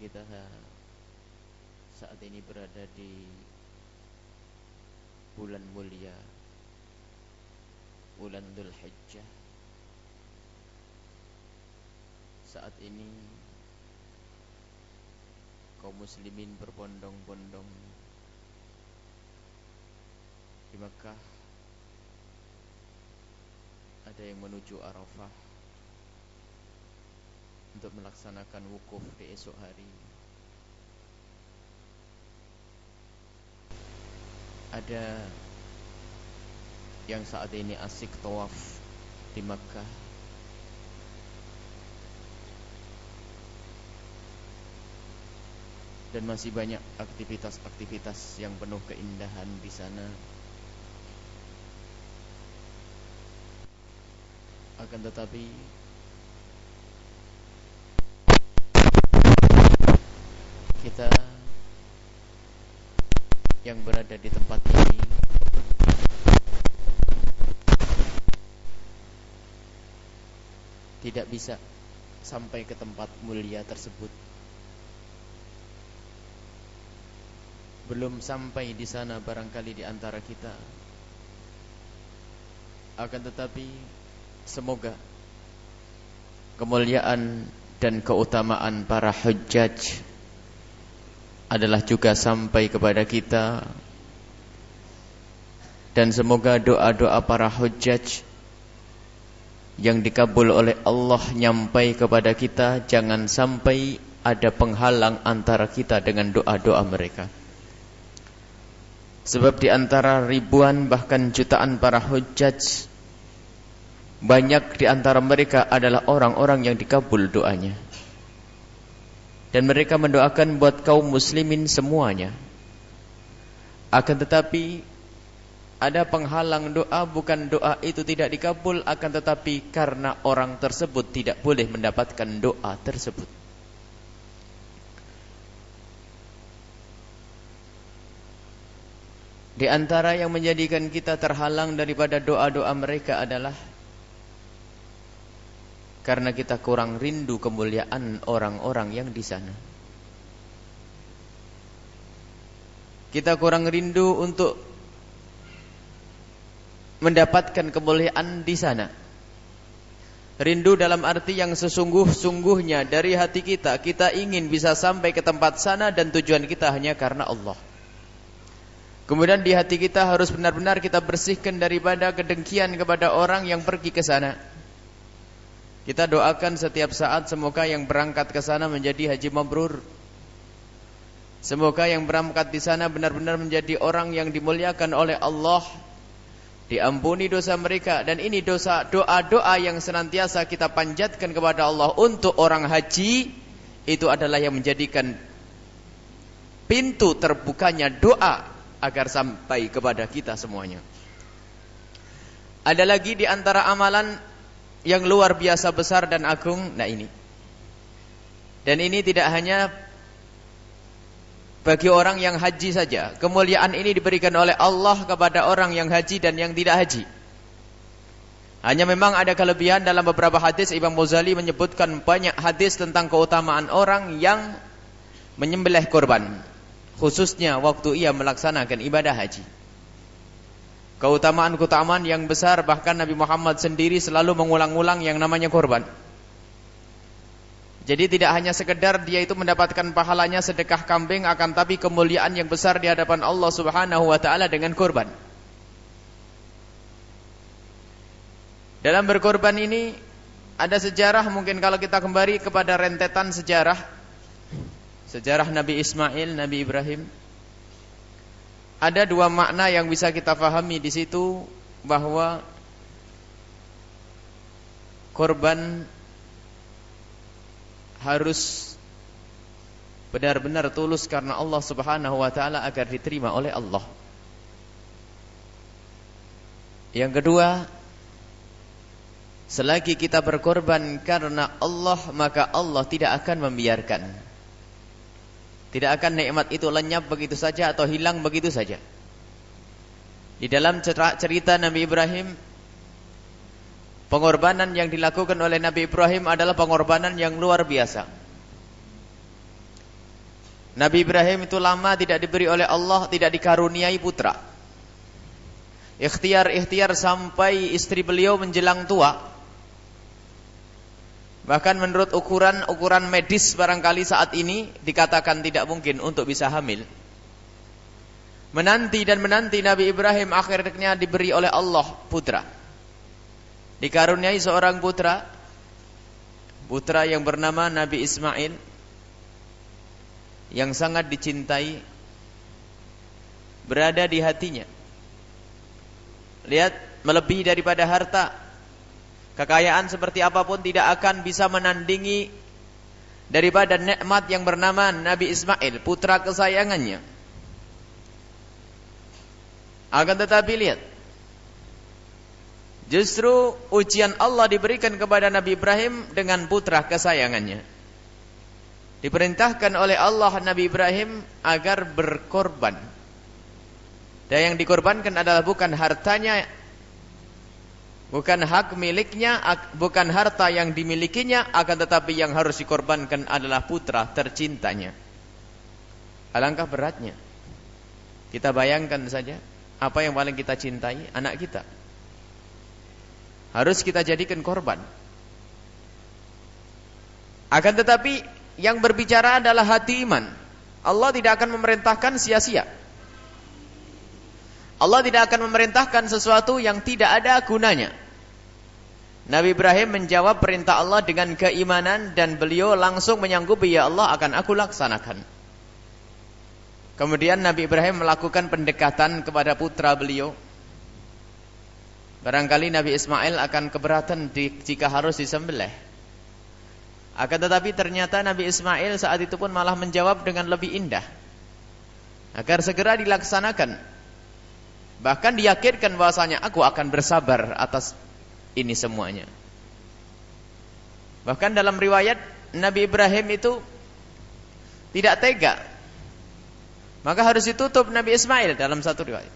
kita saat ini berada di bulan mulia bulan Dhul Hijjah saat ini kaum muslimin berbondong-bondong di Makkah ada yang menuju Arafah untuk melaksanakan wukuf di esok hari. Ada yang saat ini asik tawaf di Makkah. Dan masih banyak aktivitas-aktivitas yang penuh keindahan di sana. Akan tetapi kita yang berada di tempat ini. Tidak bisa sampai ke tempat mulia tersebut. Belum sampai di sana barangkali di antara kita. Akan tetapi semoga kemuliaan dan keutamaan para hujjaj adalah juga sampai kepada kita dan semoga doa-doa para hujjaj yang dikabul oleh Allah nyampai kepada kita jangan sampai ada penghalang antara kita dengan doa-doa mereka sebab di antara ribuan bahkan jutaan para hujjaj banyak di antara mereka adalah orang-orang yang dikabul doanya. Dan mereka mendoakan buat kaum muslimin semuanya. Akan tetapi ada penghalang doa bukan doa itu tidak dikabul akan tetapi karena orang tersebut tidak boleh mendapatkan doa tersebut. Di antara yang menjadikan kita terhalang daripada doa-doa mereka adalah karena kita kurang rindu kemuliaan orang-orang yang di sana. Kita kurang rindu untuk mendapatkan kemuliaan di sana. Rindu dalam arti yang sesungguh-sungguhnya dari hati kita, kita ingin bisa sampai ke tempat sana dan tujuan kita hanya karena Allah. Kemudian di hati kita harus benar-benar kita bersihkan daripada kedengkian kepada orang yang pergi ke sana. Kita doakan setiap saat semoga yang berangkat ke sana menjadi haji mabrur. Semoga yang berangkat di sana benar-benar menjadi orang yang dimuliakan oleh Allah. Diampuni dosa mereka dan ini dosa doa-doa yang senantiasa kita panjatkan kepada Allah untuk orang haji itu adalah yang menjadikan pintu terbukanya doa agar sampai kepada kita semuanya. Ada lagi di antara amalan yang luar biasa besar dan agung. Nah ini. Dan ini tidak hanya bagi orang yang haji saja. Kemuliaan ini diberikan oleh Allah kepada orang yang haji dan yang tidak haji. Hanya memang ada kelebihan dalam beberapa hadis Imam Muzali menyebutkan banyak hadis tentang keutamaan orang yang menyembelih korban. Khususnya waktu ia melaksanakan ibadah haji keutamaan-keutamaan yang besar bahkan Nabi Muhammad sendiri selalu mengulang-ulang yang namanya korban. Jadi tidak hanya sekedar dia itu mendapatkan pahalanya sedekah kambing akan tapi kemuliaan yang besar di hadapan Allah Subhanahu wa taala dengan korban. Dalam berkorban ini ada sejarah mungkin kalau kita kembali kepada rentetan sejarah sejarah Nabi Ismail, Nabi Ibrahim ada dua makna yang bisa kita fahami di situ bahwa korban harus benar-benar tulus karena Allah Subhanahu wa taala agar diterima oleh Allah. Yang kedua, selagi kita berkorban karena Allah, maka Allah tidak akan membiarkan tidak akan nikmat itu lenyap begitu saja atau hilang begitu saja. Di dalam cerita Nabi Ibrahim, pengorbanan yang dilakukan oleh Nabi Ibrahim adalah pengorbanan yang luar biasa. Nabi Ibrahim itu lama tidak diberi oleh Allah, tidak dikaruniai putra. Ikhtiar-ikhtiar sampai istri beliau menjelang tua. Bahkan menurut ukuran-ukuran medis barangkali saat ini dikatakan tidak mungkin untuk bisa hamil. Menanti dan menanti Nabi Ibrahim akhirnya diberi oleh Allah putra. Dikaruniai seorang putra, putra yang bernama Nabi Ismail yang sangat dicintai berada di hatinya. Lihat, melebihi daripada harta, Kekayaan seperti apa pun tidak akan bisa menandingi daripada nikmat yang bernama Nabi Ismail, putra kesayangannya. Akan tetapi lihat, justru ujian Allah diberikan kepada Nabi Ibrahim dengan putra kesayangannya. Diperintahkan oleh Allah Nabi Ibrahim agar berkorban. Dan yang dikorbankan adalah bukan hartanya Bukan hak miliknya, bukan harta yang dimilikinya, akan tetapi yang harus dikorbankan adalah putra tercintanya. Alangkah beratnya. Kita bayangkan saja, apa yang paling kita cintai? Anak kita. Harus kita jadikan korban. Akan tetapi, yang berbicara adalah hati iman. Allah tidak akan memerintahkan sia-sia. Allah tidak akan memerintahkan sesuatu yang tidak ada gunanya. Nabi Ibrahim menjawab perintah Allah dengan keimanan dan beliau langsung menyanggupi ya Allah akan aku laksanakan. Kemudian Nabi Ibrahim melakukan pendekatan kepada putra beliau. Barangkali Nabi Ismail akan keberatan jika harus disembelih. Akan tetapi ternyata Nabi Ismail saat itu pun malah menjawab dengan lebih indah. Agar segera dilaksanakan. Bahkan diyakinkan bahwasanya aku akan bersabar atas ini semuanya. Bahkan dalam riwayat Nabi Ibrahim itu tidak tega. Maka harus ditutup Nabi Ismail dalam satu riwayat.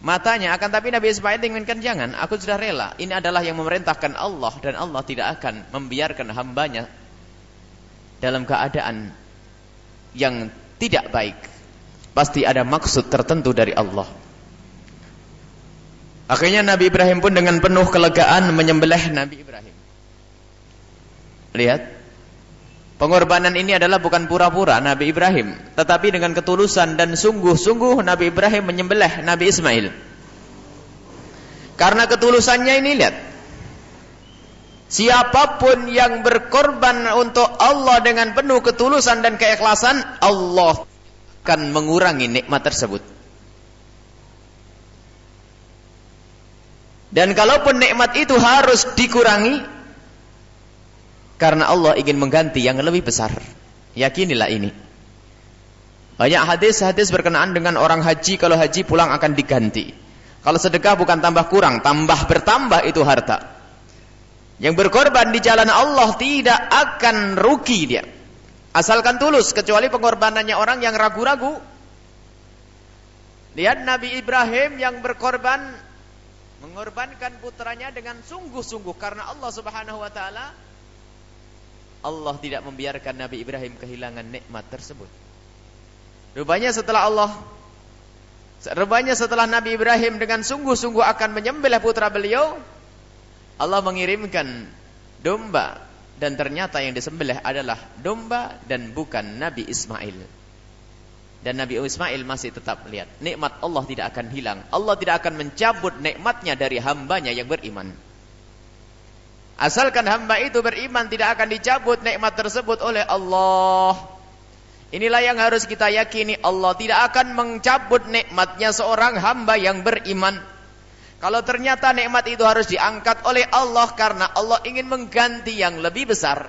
Matanya akan tapi Nabi Ismail inginkan jangan, aku sudah rela. Ini adalah yang memerintahkan Allah dan Allah tidak akan membiarkan hambanya dalam keadaan yang tidak baik. Pasti ada maksud tertentu dari Allah. Akhirnya Nabi Ibrahim pun dengan penuh kelegaan menyembelih Nabi Ibrahim. Lihat. Pengorbanan ini adalah bukan pura-pura Nabi Ibrahim, tetapi dengan ketulusan dan sungguh-sungguh Nabi Ibrahim menyembelih Nabi Ismail. Karena ketulusannya ini lihat. Siapa pun yang berkorban untuk Allah dengan penuh ketulusan dan keikhlasan, Allah akan mengurangi nikmat tersebut. Dan kalaupun nikmat itu harus dikurangi karena Allah ingin mengganti yang lebih besar. Yakinilah ini. Banyak hadis-hadis berkenaan dengan orang haji kalau haji pulang akan diganti. Kalau sedekah bukan tambah kurang, tambah bertambah itu harta. Yang berkorban di jalan Allah tidak akan rugi dia. Asalkan tulus kecuali pengorbanannya orang yang ragu-ragu. Lihat Nabi Ibrahim yang berkorban mengorbankan putranya dengan sungguh-sungguh karena Allah Subhanahu wa taala Allah tidak membiarkan Nabi Ibrahim kehilangan nikmat tersebut. Rupanya setelah Allah rupanya setelah Nabi Ibrahim dengan sungguh-sungguh akan menyembelih putra beliau, Allah mengirimkan domba dan ternyata yang disembelih adalah domba dan bukan Nabi Ismail. Dan Nabi Ismail masih tetap melihat nikmat Allah tidak akan hilang. Allah tidak akan mencabut nikmatnya dari hambanya yang beriman. Asalkan hamba itu beriman tidak akan dicabut nikmat tersebut oleh Allah. Inilah yang harus kita yakini Allah tidak akan mencabut nikmatnya seorang hamba yang beriman. Kalau ternyata nikmat itu harus diangkat oleh Allah karena Allah ingin mengganti yang lebih besar.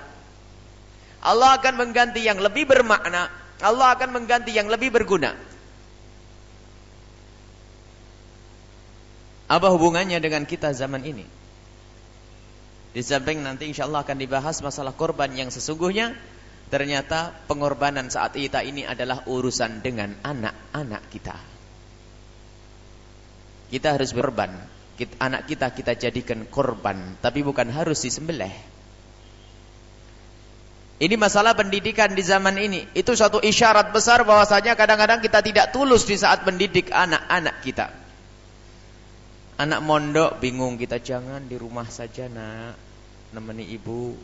Allah akan mengganti yang lebih bermakna Allah akan mengganti yang lebih berguna. Apa hubungannya dengan kita zaman ini? Di samping nanti insya Allah akan dibahas masalah korban yang sesungguhnya ternyata pengorbanan saat kita ini adalah urusan dengan anak-anak kita. Kita harus berkorban. Anak kita kita jadikan korban, tapi bukan harus disembelih. Ini masalah pendidikan di zaman ini. Itu suatu isyarat besar bahwasanya kadang-kadang kita tidak tulus di saat mendidik anak-anak kita. Anak mondok bingung kita jangan di rumah saja nak nemeni ibu.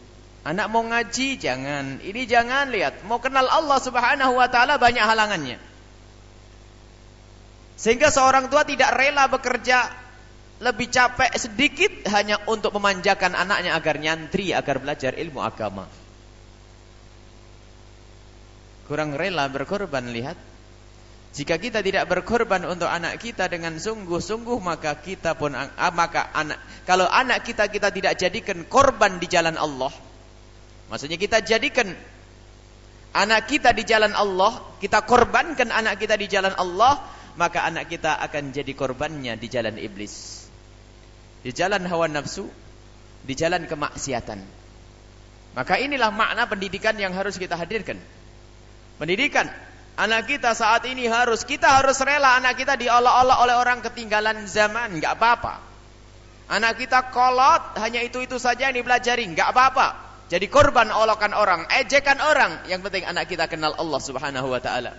Anak mau ngaji jangan. Ini jangan lihat. Mau kenal Allah Subhanahu wa taala banyak halangannya. Sehingga seorang tua tidak rela bekerja lebih capek sedikit hanya untuk memanjakan anaknya agar nyantri, agar belajar ilmu agama kurang rela berkorban lihat. Jika kita tidak berkorban untuk anak kita dengan sungguh-sungguh maka kita pun ah, maka anak kalau anak kita kita tidak jadikan korban di jalan Allah. Maksudnya kita jadikan anak kita di jalan Allah kita korbankan anak kita di jalan Allah maka anak kita akan jadi korbannya di jalan iblis. Di jalan hawa nafsu di jalan kemaksiatan. Maka inilah makna pendidikan yang harus kita hadirkan Pendidikan anak kita saat ini harus kita harus rela anak kita diolok-olok oleh orang ketinggalan zaman, nggak apa-apa. Anak kita kolot hanya itu-itu saja yang dipelajari, nggak apa-apa. Jadi korban olokan orang, ejekan orang. Yang penting anak kita kenal Allah Subhanahu wa taala.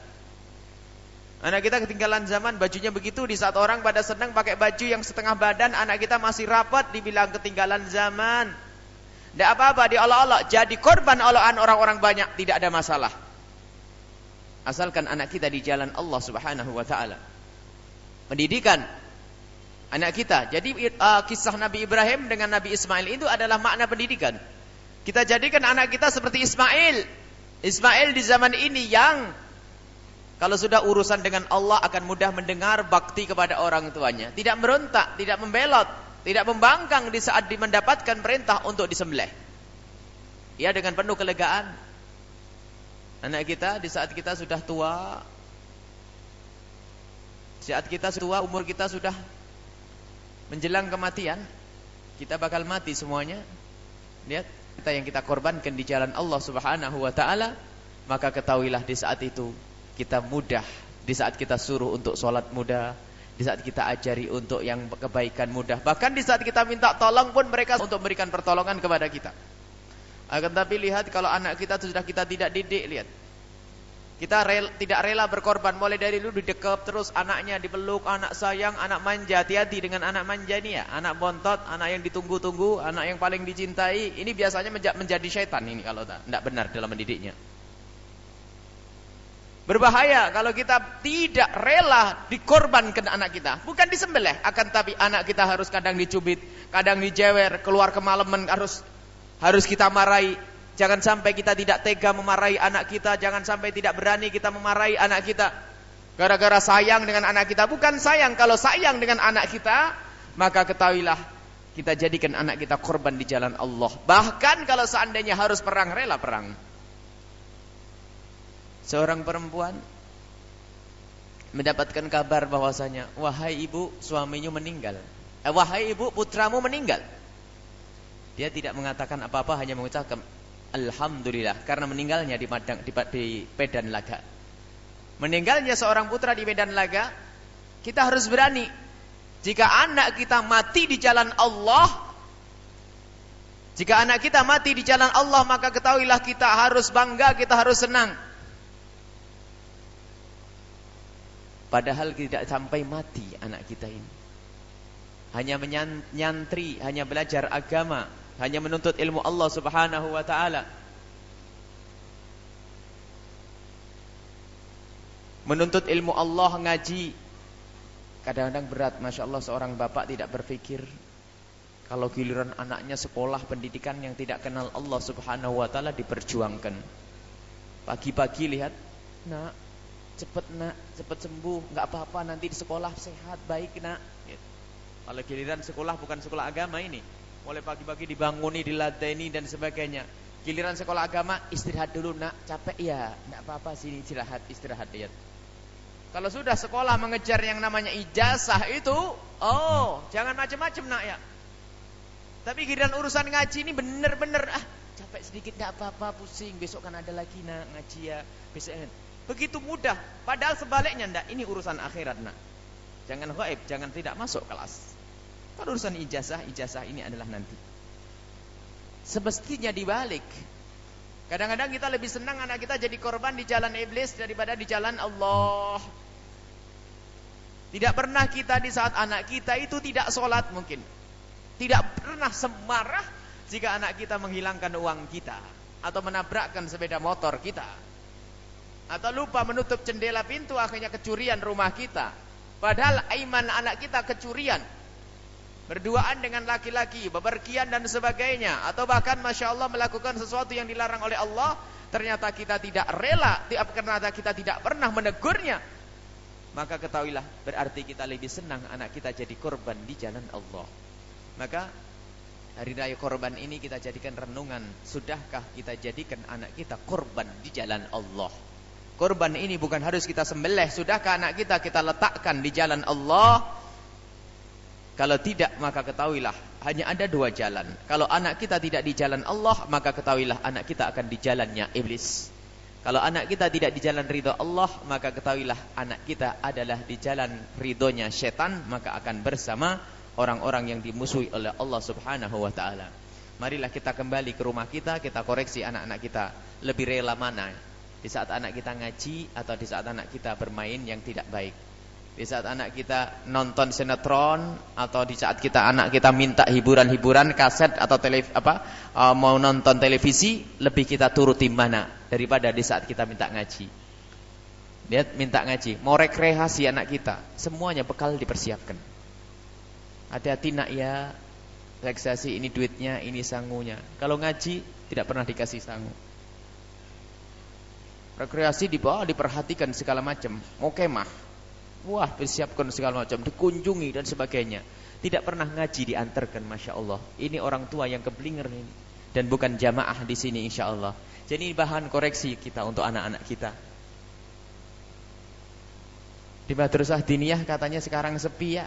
Anak kita ketinggalan zaman, bajunya begitu di saat orang pada senang pakai baju yang setengah badan, anak kita masih rapat dibilang ketinggalan zaman. Tidak apa-apa, diolok-olok. Jadi korban olokan orang-orang banyak, tidak ada masalah. Asalkan anak kita di jalan Allah Subhanahu wa taala. Pendidikan anak kita. Jadi uh, kisah Nabi Ibrahim dengan Nabi Ismail itu adalah makna pendidikan. Kita jadikan anak kita seperti Ismail. Ismail di zaman ini yang kalau sudah urusan dengan Allah akan mudah mendengar bakti kepada orang tuanya. Tidak merontak, tidak membelot, tidak membangkang di saat mendapatkan perintah untuk disembelih. Ia dengan penuh kelegaan Anak kita di saat kita sudah tua, saat kita tua, umur kita sudah menjelang kematian, kita bakal mati semuanya. Lihat, kita yang kita korbankan di jalan Allah Subhanahu wa taala, maka ketahuilah di saat itu kita mudah, di saat kita suruh untuk sholat mudah, di saat kita ajari untuk yang kebaikan mudah, bahkan di saat kita minta tolong pun mereka untuk memberikan pertolongan kepada kita. Akan tapi lihat kalau anak kita sudah kita tidak didik, lihat. Kita rel, tidak rela berkorban mulai dari dulu didekap terus anaknya dipeluk, anak sayang, anak manja. Hati-hati dengan anak manja ini ya, anak bontot, anak yang ditunggu-tunggu, anak yang paling dicintai. Ini biasanya menjadi syaitan ini kalau tidak benar dalam mendidiknya. Berbahaya kalau kita tidak rela dikorbankan anak kita. Bukan disembelih, akan tapi anak kita harus kadang dicubit, kadang dijewer, keluar kemalaman harus harus kita marahi. Jangan sampai kita tidak tega memarahi anak kita, jangan sampai tidak berani kita memarahi anak kita. Gara-gara sayang dengan anak kita, bukan sayang kalau sayang dengan anak kita, maka ketahuilah kita jadikan anak kita korban di jalan Allah. Bahkan kalau seandainya harus perang, rela perang. Seorang perempuan mendapatkan kabar bahwasanya, wahai ibu, suaminya meninggal. Eh, wahai ibu, putramu meninggal. Dia tidak mengatakan apa-apa, hanya mengucapkan Alhamdulillah karena meninggalnya di Madang di, di Medan Laga. Meninggalnya seorang putra di Medan Laga, kita harus berani. Jika anak kita mati di jalan Allah, jika anak kita mati di jalan Allah, maka ketahuilah kita harus bangga, kita harus senang. Padahal tidak sampai mati anak kita ini. Hanya menyantri, hanya belajar agama, hanya menuntut ilmu Allah Subhanahu wa taala. Menuntut ilmu Allah ngaji kadang-kadang berat, masya Allah seorang bapak tidak berpikir kalau giliran anaknya sekolah pendidikan yang tidak kenal Allah Subhanahu wa taala diperjuangkan. Pagi-pagi lihat, nak, cepet nak, cepet sembuh, nggak apa-apa nanti di sekolah sehat baik nak. Kalau giliran sekolah bukan sekolah agama ini, mulai pagi-pagi dibanguni, diladeni dan sebagainya. Giliran sekolah agama istirahat dulu nak, capek ya, tidak apa-apa sini istirahat, istirahat lihat. Kalau sudah sekolah mengejar yang namanya ijazah itu, oh jangan macam-macam nak ya. Tapi giliran urusan ngaji ini bener-bener ah capek sedikit tidak apa-apa pusing. Besok kan ada lagi nak ngaji ya. Besok begitu mudah. Padahal sebaliknya ndak. Ini urusan akhirat nak. Jangan gaib jangan tidak masuk kelas kalau urusan ijazah, ijazah ini adalah nanti. Semestinya dibalik. Kadang-kadang kita lebih senang anak kita jadi korban di jalan iblis daripada di jalan Allah. Tidak pernah kita di saat anak kita itu tidak sholat mungkin. Tidak pernah semarah jika anak kita menghilangkan uang kita. Atau menabrakkan sepeda motor kita. Atau lupa menutup jendela pintu akhirnya kecurian rumah kita. Padahal iman anak kita kecurian. Berduaan dengan laki-laki, bepergian dan sebagainya. Atau bahkan Masya Allah melakukan sesuatu yang dilarang oleh Allah. Ternyata kita tidak rela, karena kita tidak pernah menegurnya maka ketahuilah berarti kita lebih senang anak kita jadi korban di jalan Allah. Maka hari raya korban ini kita jadikan renungan, sudahkah kita jadikan anak kita korban di jalan Allah? Korban ini bukan harus kita sembelih, sudahkah anak kita kita letakkan di jalan Allah? Kalau tidak maka ketahuilah hanya ada dua jalan. Kalau anak kita tidak di jalan Allah, maka ketahuilah anak kita akan di jalannya iblis. Kalau anak kita tidak di jalan ridho Allah, maka ketahuilah anak kita adalah di jalan ridhonya setan, maka akan bersama orang-orang yang dimusuhi oleh Allah Subhanahu wa taala. Marilah kita kembali ke rumah kita, kita koreksi anak-anak kita. Lebih rela mana? Di saat anak kita ngaji atau di saat anak kita bermain yang tidak baik? Di saat anak kita nonton sinetron atau di saat kita anak kita minta hiburan-hiburan kaset atau televisi apa uh, mau nonton televisi lebih kita turuti mana daripada di saat kita minta ngaji. Lihat minta ngaji, mau rekreasi anak kita, semuanya bekal dipersiapkan. Hati-hati nak ya, rekreasi ini duitnya, ini sangunya. Kalau ngaji tidak pernah dikasih sangu. Rekreasi dibawa diperhatikan segala macam, mau kemah Wah, persiapkan segala macam, dikunjungi dan sebagainya. Tidak pernah ngaji diantarkan, masya Allah. Ini orang tua yang keblinger ini, dan bukan jamaah di sini, insya Allah. Jadi bahan koreksi kita untuk anak-anak kita. Di madrasah diniyah katanya sekarang sepi ya.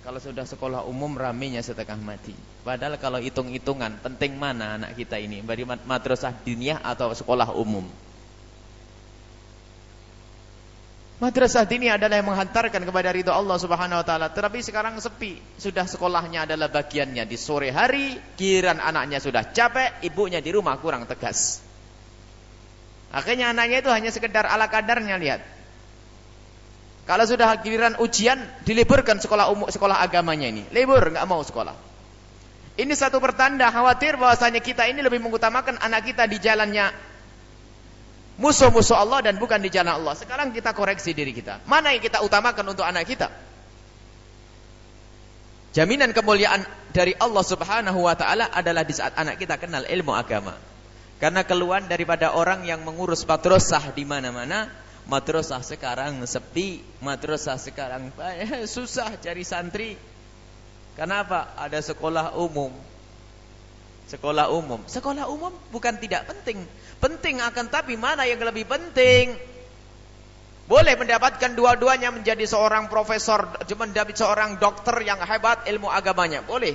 Kalau sudah sekolah umum ramenya setengah mati. Padahal kalau hitung-hitungan penting mana anak kita ini, dari madrasah diniyah atau sekolah umum. Madrasah ini adalah yang menghantarkan kepada ridho Allah Subhanahu wa taala. Tetapi sekarang sepi. Sudah sekolahnya adalah bagiannya di sore hari, kiran anaknya sudah capek, ibunya di rumah kurang tegas. Akhirnya anaknya itu hanya sekedar ala kadarnya lihat. Kalau sudah giliran ujian, diliburkan sekolah umum, sekolah agamanya ini. Libur, nggak mau sekolah. Ini satu pertanda khawatir bahwasanya kita ini lebih mengutamakan anak kita di jalannya musuh-musuh Allah dan bukan di jalan Allah. Sekarang kita koreksi diri kita. Mana yang kita utamakan untuk anak kita? Jaminan kemuliaan dari Allah Subhanahu wa taala adalah di saat anak kita kenal ilmu agama. Karena keluhan daripada orang yang mengurus madrasah di mana-mana, madrasah sekarang sepi, madrasah sekarang susah cari santri. Kenapa? Ada sekolah umum. Sekolah umum. Sekolah umum bukan tidak penting. Penting akan tapi mana yang lebih penting? Boleh mendapatkan dua-duanya menjadi seorang profesor, menjadi seorang dokter yang hebat ilmu agamanya. Boleh.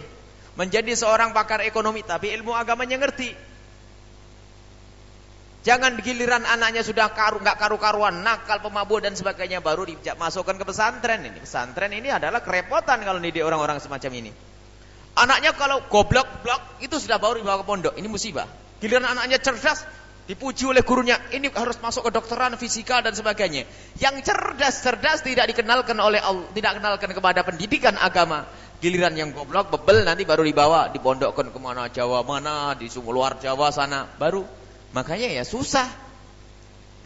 Menjadi seorang pakar ekonomi tapi ilmu agamanya ngerti. Jangan giliran anaknya sudah karu nggak karu-karuan, nakal, pemabuk dan sebagainya baru dimasukkan ke pesantren ini. Pesantren ini adalah kerepotan kalau di orang-orang semacam ini. Anaknya kalau goblok blok itu sudah baru dibawa ke pondok. Ini musibah. Giliran anaknya cerdas, dipuji oleh gurunya. Ini harus masuk ke dokteran, fisika dan sebagainya. Yang cerdas cerdas tidak dikenalkan oleh Allah, tidak kenalkan kepada pendidikan agama. Giliran yang goblok bebel nanti baru dibawa dipondokkan ke mana Jawa mana, di luar Jawa sana baru. Makanya ya susah.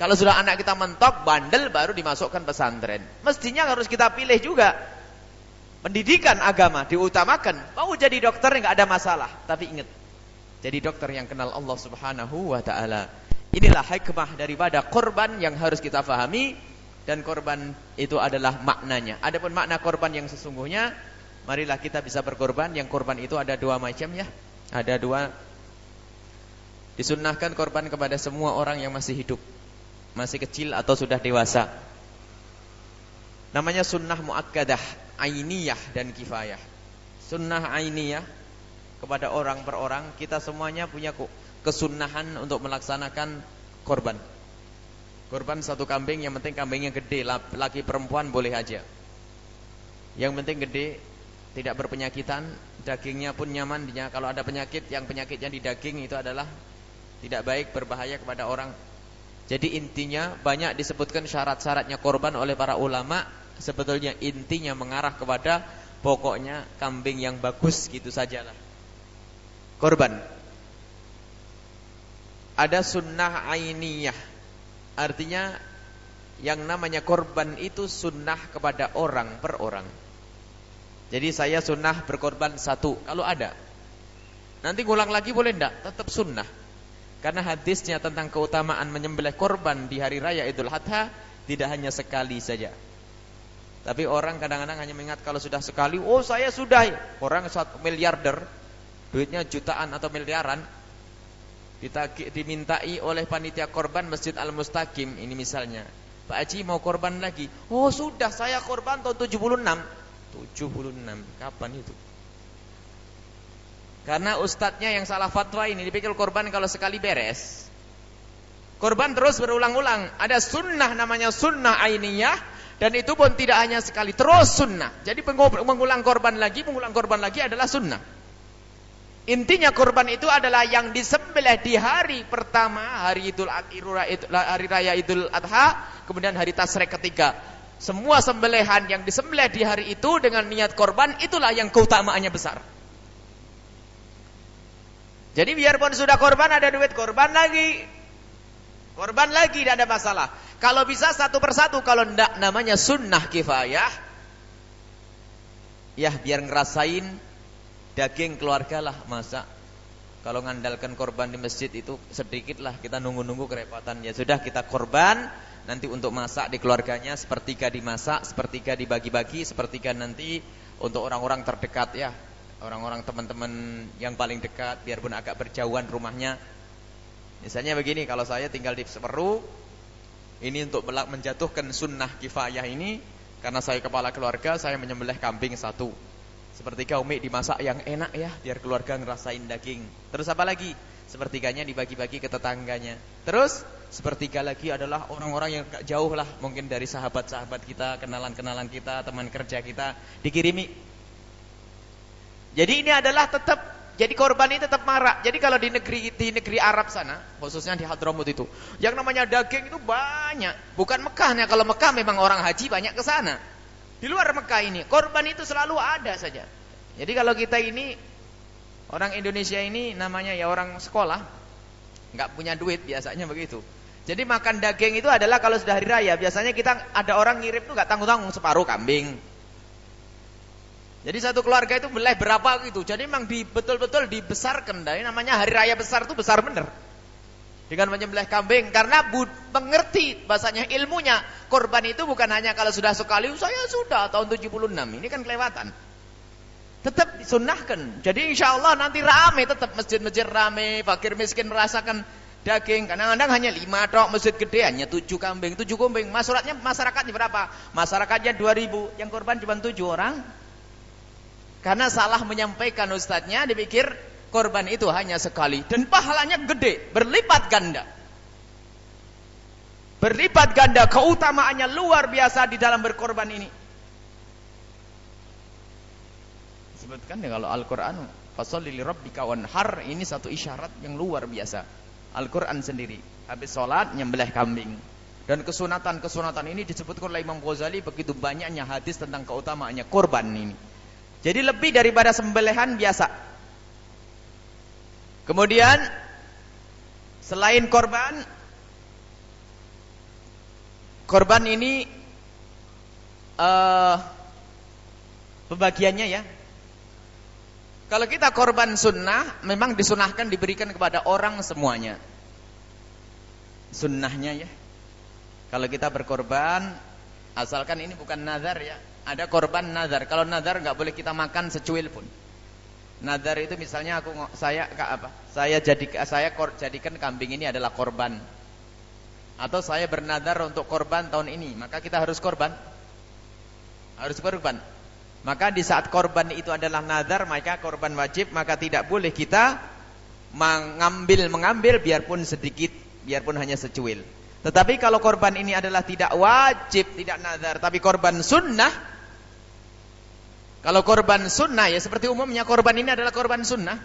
Kalau sudah anak kita mentok, bandel baru dimasukkan pesantren. Mestinya harus kita pilih juga pendidikan agama diutamakan. Mau jadi dokter nggak ada masalah, tapi ingat jadi dokter yang kenal Allah Subhanahu wa taala. Inilah hikmah daripada korban yang harus kita fahami dan korban itu adalah maknanya. Adapun makna korban yang sesungguhnya, marilah kita bisa berkorban. Yang korban itu ada dua macam ya. Ada dua disunnahkan korban kepada semua orang yang masih hidup, masih kecil atau sudah dewasa. Namanya sunnah muakkadah ainiyah dan kifayah. Sunnah ainiyah kepada orang per orang, kita semuanya punya kesunahan untuk melaksanakan korban. Korban satu kambing, yang penting kambingnya gede, laki perempuan boleh aja. Yang penting gede, tidak berpenyakitan, dagingnya pun nyaman. Kalau ada penyakit, yang penyakitnya di daging itu adalah Tidak baik berbahaya kepada orang. Jadi intinya banyak disebutkan syarat-syaratnya korban oleh para ulama. Sebetulnya intinya mengarah kepada pokoknya kambing yang bagus gitu sajalah. Korban. Ada sunnah ainiyah. Artinya yang namanya korban itu sunnah kepada orang per orang. Jadi saya sunnah berkorban satu kalau ada. Nanti ngulang lagi boleh enggak? Tetap sunnah. Karena hadisnya tentang keutamaan menyembelih korban di hari raya Idul Adha tidak hanya sekali saja. Tapi orang kadang-kadang hanya mengingat kalau sudah sekali, oh saya sudah. Orang satu miliarder, duitnya jutaan atau miliaran, dimintai oleh panitia korban Masjid Al-Mustaqim, ini misalnya. Pak Haji mau korban lagi. Oh sudah saya korban tahun 76. 76. Kapan itu? Karena ustadznya yang salah fatwa ini dipikir korban kalau sekali beres. Korban terus berulang-ulang. Ada sunnah namanya sunnah ainiyah. Dan itu pun tidak hanya sekali. Terus sunnah. Jadi mengulang korban lagi, mengulang korban lagi adalah sunnah. Intinya korban itu adalah yang disembelih di hari pertama, hari Idul hari raya Idul Adha, kemudian hari Tasrek ketiga. Semua sembelihan yang disembelih di hari itu dengan niat korban itulah yang keutamaannya besar. Jadi biarpun sudah korban ada duit korban lagi. Korban lagi tidak ada masalah. Kalau bisa satu persatu, kalau tidak namanya sunnah kifayah. Ya biar ngerasain daging keluarga lah masak. Kalau ngandalkan korban di masjid itu sedikit lah kita nunggu-nunggu kerepatan. Ya sudah kita korban nanti untuk masak di keluarganya sepertiga dimasak, sepertiga dibagi-bagi, sepertiga nanti untuk orang-orang terdekat ya. Orang-orang teman-teman yang paling dekat biarpun agak berjauhan rumahnya. Misalnya begini, kalau saya tinggal di Semeru, ini untuk menjatuhkan sunnah kifayah ini karena saya kepala keluarga, saya menyembelih kambing satu. Seperti umi dimasak yang enak ya, biar keluarga ngerasain daging. Terus apa lagi? Sepertiganya dibagi-bagi ke tetangganya. Terus sepertiga lagi adalah orang-orang yang jauh lah, mungkin dari sahabat-sahabat kita, kenalan-kenalan kita, teman kerja kita, dikirimi. Jadi ini adalah tetap jadi korban ini tetap marak. Jadi kalau di negeri di negeri Arab sana, khususnya di Hadramut itu, yang namanya daging itu banyak. Bukan Mekahnya. Kalau Mekah memang orang haji banyak ke sana. Di luar Mekah ini, korban itu selalu ada saja. Jadi kalau kita ini orang Indonesia ini namanya ya orang sekolah, nggak punya duit biasanya begitu. Jadi makan daging itu adalah kalau sudah hari raya, biasanya kita ada orang ngirim tuh nggak tanggung-tanggung separuh kambing. Jadi satu keluarga itu beli berapa gitu. Jadi memang betul-betul dibesarkan. Dari namanya hari raya besar itu besar bener. Dengan menyembelih kambing. Karena mengerti bahasanya ilmunya. Korban itu bukan hanya kalau sudah sekali saya sudah tahun 76 ini kan kelewatan. Tetap disunahkan jadi insya Allah nanti rame tetap masjid-masjid rame. Fakir miskin merasakan daging. Kadang-kadang hanya lima tok masjid gede hanya tujuh kambing tujuh kambing. Masyarakatnya masyarakatnya berapa? Masyarakatnya 2000 yang korban cuma tujuh orang karena salah menyampaikan ustadznya dipikir korban itu hanya sekali dan pahalanya gede, berlipat ganda. Berlipat ganda keutamaannya luar biasa di dalam berkorban ini. Sebutkan ya kalau Al-Qur'an fasalli li rabbika wanhar ini satu isyarat yang luar biasa. Al-Qur'an sendiri habis salat nyembelih kambing. Dan kesunatan-kesunatan ini disebutkan oleh Imam Ghazali begitu banyaknya hadis tentang keutamaannya korban ini. Jadi lebih daripada sembelihan biasa. Kemudian selain korban korban ini uh, pembagiannya ya. Kalau kita korban sunnah memang disunahkan diberikan kepada orang semuanya. Sunnahnya ya. Kalau kita berkorban asalkan ini bukan nazar ya. Ada korban nazar. Kalau nazar nggak boleh kita makan secuil pun. Nadar itu misalnya aku saya apa? Saya jadi saya kor, jadikan kambing ini adalah korban. Atau saya bernadar untuk korban tahun ini, maka kita harus korban. Harus korban. Maka di saat korban itu adalah nadar, maka korban wajib, maka tidak boleh kita mengambil mengambil biarpun sedikit, biarpun hanya secuil. Tetapi kalau korban ini adalah tidak wajib, tidak nadar, tapi korban sunnah, kalau korban sunnah ya seperti umumnya korban ini adalah korban sunnah.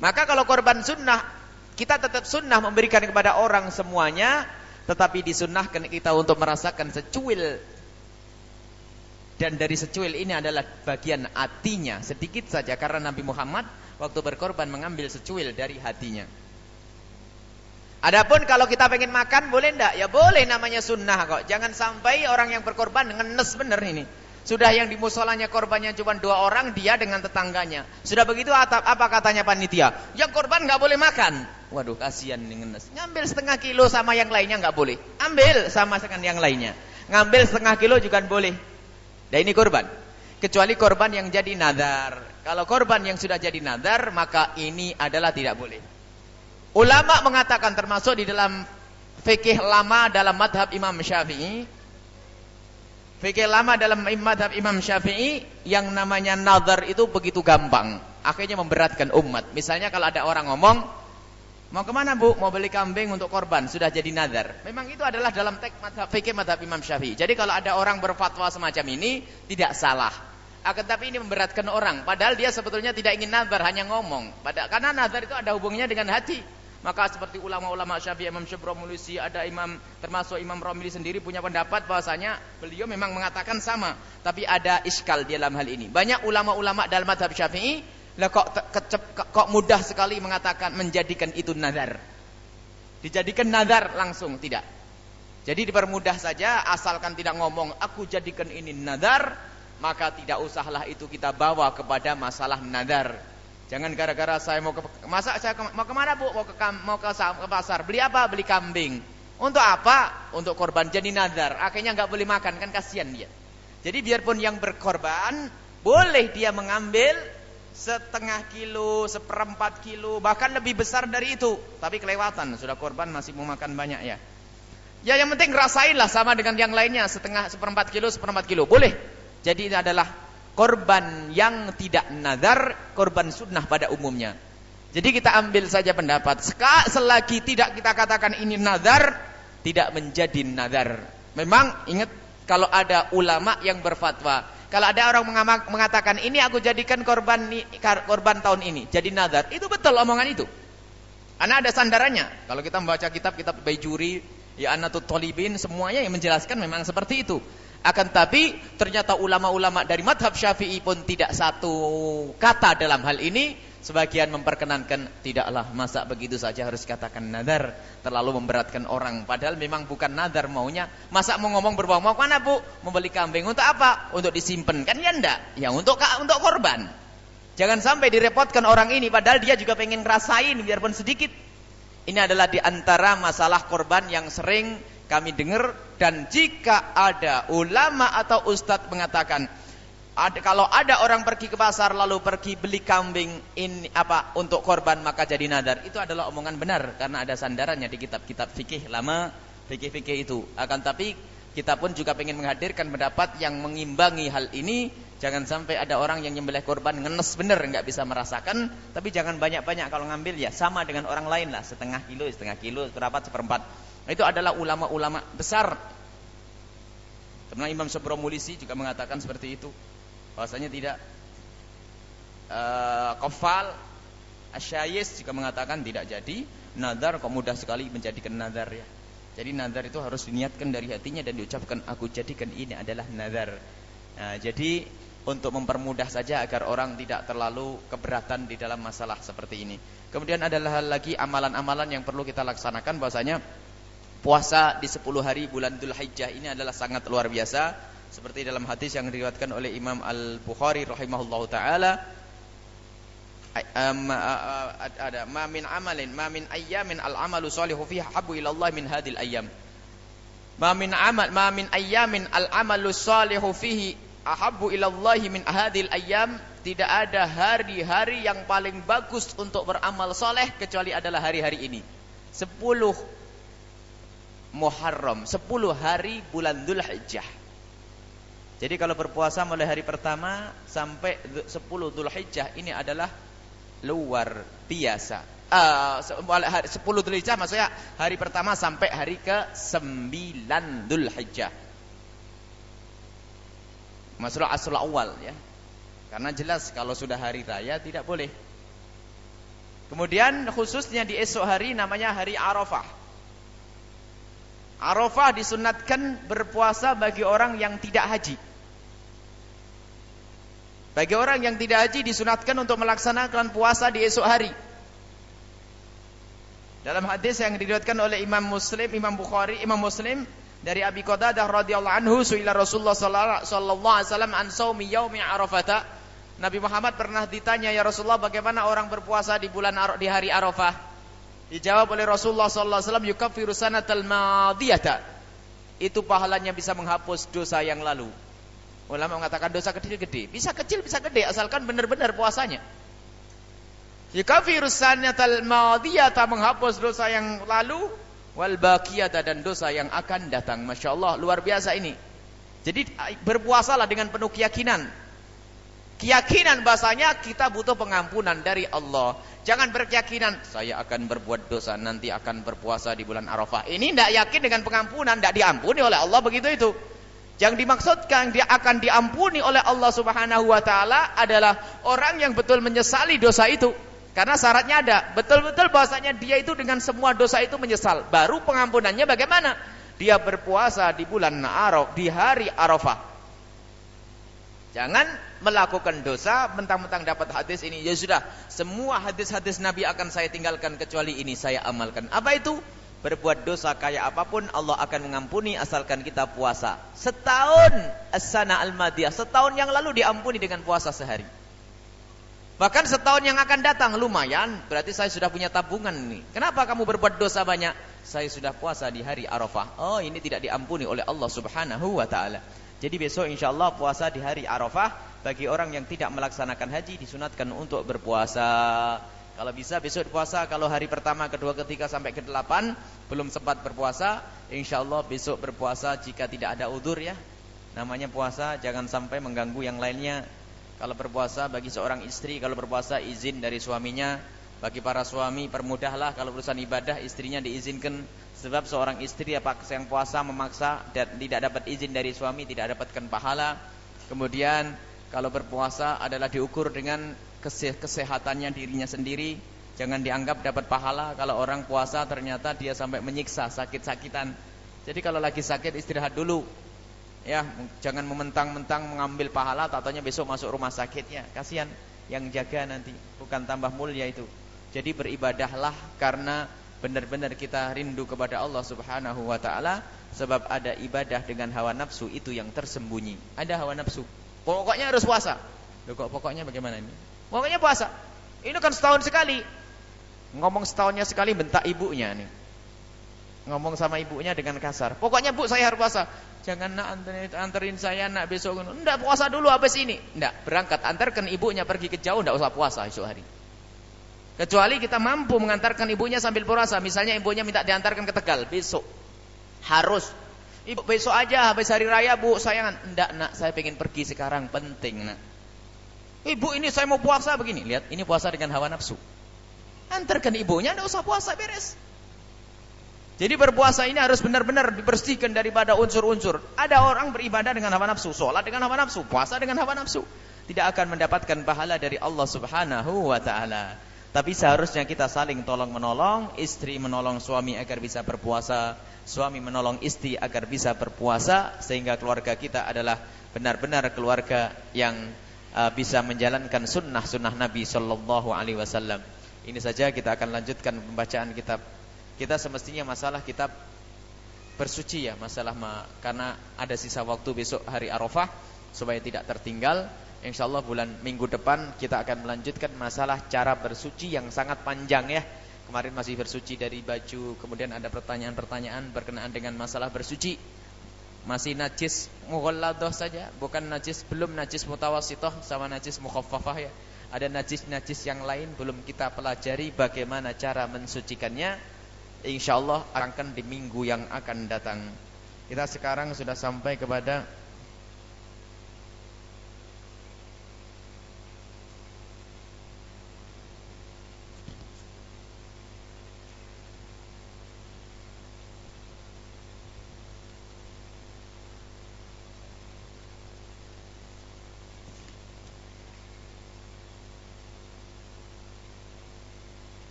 Maka kalau korban sunnah, kita tetap sunnah memberikan kepada orang semuanya, tetapi disunnahkan kita untuk merasakan secuil. Dan dari secuil ini adalah bagian hatinya, sedikit saja karena Nabi Muhammad waktu berkorban mengambil secuil dari hatinya. Adapun kalau kita pengen makan boleh ndak? Ya boleh namanya sunnah kok. Jangan sampai orang yang berkorban dengan nes bener ini. Sudah yang di musolanya korbannya cuma dua orang, dia dengan tetangganya. Sudah begitu apa katanya panitia? Yang korban nggak boleh makan. Waduh kasihan nih ngenes. Ngambil setengah kilo sama yang lainnya nggak boleh. Ambil sama dengan yang lainnya. Ngambil setengah kilo juga boleh. Dan ini korban. Kecuali korban yang jadi nadar. Kalau korban yang sudah jadi nadar, maka ini adalah tidak boleh. Ulama mengatakan termasuk di dalam fikih lama dalam madhab Imam Syafi'i. Fikih lama dalam madhab Imam Syafi'i yang namanya nazar itu begitu gampang. Akhirnya memberatkan umat. Misalnya kalau ada orang ngomong, mau ke mana bu? Mau beli kambing untuk korban. Sudah jadi nazar. Memang itu adalah dalam teks madhab, fikih madhab Imam Syafi'i. Jadi kalau ada orang berfatwa semacam ini, tidak salah. Akan tapi ini memberatkan orang. Padahal dia sebetulnya tidak ingin nazar, hanya ngomong. Padahal, karena nazar itu ada hubungannya dengan hati. Maka seperti ulama-ulama Syafi'i, Imam Syabromulusi, ada imam termasuk Imam Romili sendiri punya pendapat bahwasanya beliau memang mengatakan sama, tapi ada iskal di dalam hal ini. Banyak ulama-ulama dalam madhab Syafi'i lah kok kecep, kok mudah sekali mengatakan menjadikan itu nazar. Dijadikan nazar langsung tidak. Jadi dipermudah saja asalkan tidak ngomong aku jadikan ini nazar, maka tidak usahlah itu kita bawa kepada masalah nazar. Jangan gara-gara saya mau ke masa saya ke, mau ke mana bu? Mau ke mau ke, ke pasar. Beli apa? Beli kambing. Untuk apa? Untuk korban jadi nazar. Akhirnya nggak boleh makan kan kasihan dia. Jadi biarpun yang berkorban boleh dia mengambil setengah kilo, seperempat kilo, bahkan lebih besar dari itu. Tapi kelewatan sudah korban masih mau makan banyak ya. Ya yang penting rasainlah sama dengan yang lainnya setengah seperempat kilo, seperempat kilo boleh. Jadi ini adalah korban yang tidak nazar, korban sunnah pada umumnya. Jadi kita ambil saja pendapat. Selagi tidak kita katakan ini nazar, tidak menjadi nazar. Memang ingat kalau ada ulama yang berfatwa, kalau ada orang mengatakan ini aku jadikan korban korban tahun ini, jadi nazar, itu betul omongan itu. Karena ada sandarannya. Kalau kita membaca kitab-kitab Baijuri, ya Anatut Tolibin, semuanya yang menjelaskan memang seperti itu. Akan tapi ternyata ulama-ulama dari madhab syafi'i pun tidak satu kata dalam hal ini. Sebagian memperkenankan tidaklah masa begitu saja harus katakan nadar. Terlalu memberatkan orang. Padahal memang bukan nadar maunya. Masa mau ngomong berbau mau mana bu? Mau beli kambing untuk apa? Untuk disimpan kan ya enggak? Ya untuk untuk korban. Jangan sampai direpotkan orang ini. Padahal dia juga pengen ngerasain biarpun sedikit. Ini adalah di antara masalah korban yang sering kami dengar dan jika ada ulama atau ustadz mengatakan ada, kalau ada orang pergi ke pasar lalu pergi beli kambing ini apa untuk korban maka jadi nadar. Itu adalah omongan benar karena ada sandarannya di kitab-kitab fikih lama fikih-fikih itu. Akan tapi kita pun juga ingin menghadirkan pendapat yang mengimbangi hal ini jangan sampai ada orang yang nyembelih korban ngenes bener nggak bisa merasakan tapi jangan banyak-banyak kalau ngambil ya sama dengan orang lain lah setengah kilo setengah kilo seperempat itu adalah ulama-ulama besar. Karena Imam Sobromulisi juga mengatakan seperti itu. Bahwasanya tidak uh, kofal Asyayis juga mengatakan tidak jadi nadar kok mudah sekali menjadikan nadar ya. Jadi nadar itu harus diniatkan dari hatinya dan diucapkan aku jadikan ini adalah nadar. Nah, jadi untuk mempermudah saja agar orang tidak terlalu keberatan di dalam masalah seperti ini. Kemudian adalah lagi amalan-amalan yang perlu kita laksanakan bahwasanya puasa di 10 hari bulan Dhul Hijjah ini adalah sangat luar biasa seperti dalam hadis yang diriwayatkan oleh Imam Al-Bukhari rahimahullahu taala ada ma min amalin ma min ayyamin al-amalu salihu fiha habbu ila min hadil ayyam ma min amal ma min ayyamin al-amalu salihu fihi ahabbu ila Allah min hadil ayyam tidak ada hari-hari yang paling bagus untuk beramal soleh kecuali adalah hari-hari ini. 10 Muharram 10 hari bulan Dhul Hijjah jadi kalau berpuasa mulai hari pertama sampai 10 Dhul Hijjah ini adalah luar biasa. Uh, 10 Dhul Hijjah maksudnya hari pertama sampai hari ke 9 Dhul Hijjah masalah asal awal ya karena jelas kalau sudah hari raya tidak boleh Kemudian khususnya di esok hari namanya hari Arafah. Arafah disunatkan berpuasa bagi orang yang tidak haji. Bagi orang yang tidak haji disunatkan untuk melaksanakan puasa di esok hari. Dalam hadis yang diriwayatkan oleh Imam Muslim, Imam Bukhari, Imam Muslim dari Abi Qadadah radhiyallahu anhu, suila Rasulullah sallallahu alaihi wasallam an saumi yaumi Arafah Nabi Muhammad pernah ditanya ya Rasulullah bagaimana orang berpuasa di bulan di hari Arafah. Dijawab oleh Rasulullah sallallahu alaihi wasallam yukaffiru sanatal. Itu pahalanya bisa menghapus dosa yang lalu. Ulama mengatakan dosa kecil gede. Bisa kecil bisa gede asalkan benar-benar puasanya. Yukaffiru sanatal menghapus dosa yang lalu wal baqiyata dan dosa yang akan datang. Masya Allah luar biasa ini. Jadi berpuasalah dengan penuh keyakinan Keyakinan bahasanya kita butuh pengampunan dari Allah. Jangan berkeyakinan saya akan berbuat dosa nanti akan berpuasa di bulan Arafah. Ini tidak yakin dengan pengampunan, tidak diampuni oleh Allah begitu itu. Yang dimaksudkan dia akan diampuni oleh Allah Subhanahu wa taala adalah orang yang betul menyesali dosa itu. Karena syaratnya ada, betul-betul bahasanya dia itu dengan semua dosa itu menyesal. Baru pengampunannya bagaimana? Dia berpuasa di bulan Arafah, di hari Arafah. Jangan melakukan dosa mentang-mentang dapat hadis ini. Ya sudah, semua hadis-hadis Nabi akan saya tinggalkan kecuali ini saya amalkan. Apa itu? Berbuat dosa kayak apa pun Allah akan mengampuni asalkan kita puasa. Setahun as-sana al-madiyah, setahun yang lalu diampuni dengan puasa sehari. Bahkan setahun yang akan datang lumayan, berarti saya sudah punya tabungan nih. Kenapa kamu berbuat dosa banyak? Saya sudah puasa di hari Arafah. Oh, ini tidak diampuni oleh Allah Subhanahu wa taala. Jadi besok insya Allah puasa di hari Arafah bagi orang yang tidak melaksanakan haji disunatkan untuk berpuasa. Kalau bisa besok puasa, kalau hari pertama, kedua, ketiga sampai ke delapan belum sempat berpuasa, insya Allah besok berpuasa jika tidak ada udur ya. Namanya puasa jangan sampai mengganggu yang lainnya. Kalau berpuasa bagi seorang istri, kalau berpuasa izin dari suaminya. Bagi para suami permudahlah kalau urusan ibadah istrinya diizinkan Sebab seorang istri apa yang puasa memaksa dan tidak dapat izin dari suami, tidak dapatkan pahala. Kemudian kalau berpuasa adalah diukur dengan kesehatannya dirinya sendiri. Jangan dianggap dapat pahala kalau orang puasa ternyata dia sampai menyiksa sakit-sakitan. Jadi kalau lagi sakit istirahat dulu. Ya, jangan mementang-mentang mengambil pahala tatanya besok masuk rumah sakit ya. Kasihan yang jaga nanti, bukan tambah mulia itu. Jadi beribadahlah karena benar-benar kita rindu kepada Allah Subhanahu wa taala sebab ada ibadah dengan hawa nafsu itu yang tersembunyi. Ada hawa nafsu. Pokoknya harus puasa. Loh kok pokoknya bagaimana ini? Pokoknya puasa. Ini kan setahun sekali. Ngomong setahunnya sekali bentak ibunya nih. Ngomong sama ibunya dengan kasar. Pokoknya bu saya harus puasa. Jangan nak anterin, anterin saya nak besok. Enggak puasa dulu habis ini. Enggak, berangkat antarkan ibunya pergi ke jauh enggak usah puasa esok hari. Kecuali kita mampu mengantarkan ibunya sambil puasa. Misalnya ibunya minta diantarkan ke Tegal besok. Harus. Ibu besok aja habis hari raya bu sayangan. Enggak nak saya pengen pergi sekarang penting nak. Ibu ini saya mau puasa begini. Lihat ini puasa dengan hawa nafsu. Antarkan ibunya enggak usah puasa beres. Jadi berpuasa ini harus benar-benar dibersihkan daripada unsur-unsur. Ada orang beribadah dengan hawa nafsu, sholat dengan hawa nafsu, puasa dengan hawa nafsu. Tidak akan mendapatkan pahala dari Allah subhanahu wa ta'ala. Tapi seharusnya kita saling tolong menolong, istri menolong suami agar bisa berpuasa, suami menolong istri agar bisa berpuasa sehingga keluarga kita adalah benar-benar keluarga yang uh, bisa menjalankan sunnah-sunnah Nabi Shallallahu Alaihi Wasallam. Ini saja kita akan lanjutkan pembacaan kitab. Kita semestinya masalah kitab bersuci ya masalah ma karena ada sisa waktu besok hari Arafah supaya tidak tertinggal. Insyaallah bulan minggu depan kita akan melanjutkan masalah cara bersuci yang sangat panjang ya. Kemarin masih bersuci dari baju, kemudian ada pertanyaan-pertanyaan berkenaan dengan masalah bersuci. Masih najis mughalladah saja, bukan najis belum najis mutawasitoh sama najis mukhaffafah ya. Ada najis-najis yang lain belum kita pelajari bagaimana cara mensucikannya. Insyaallah akan di minggu yang akan datang. Kita sekarang sudah sampai kepada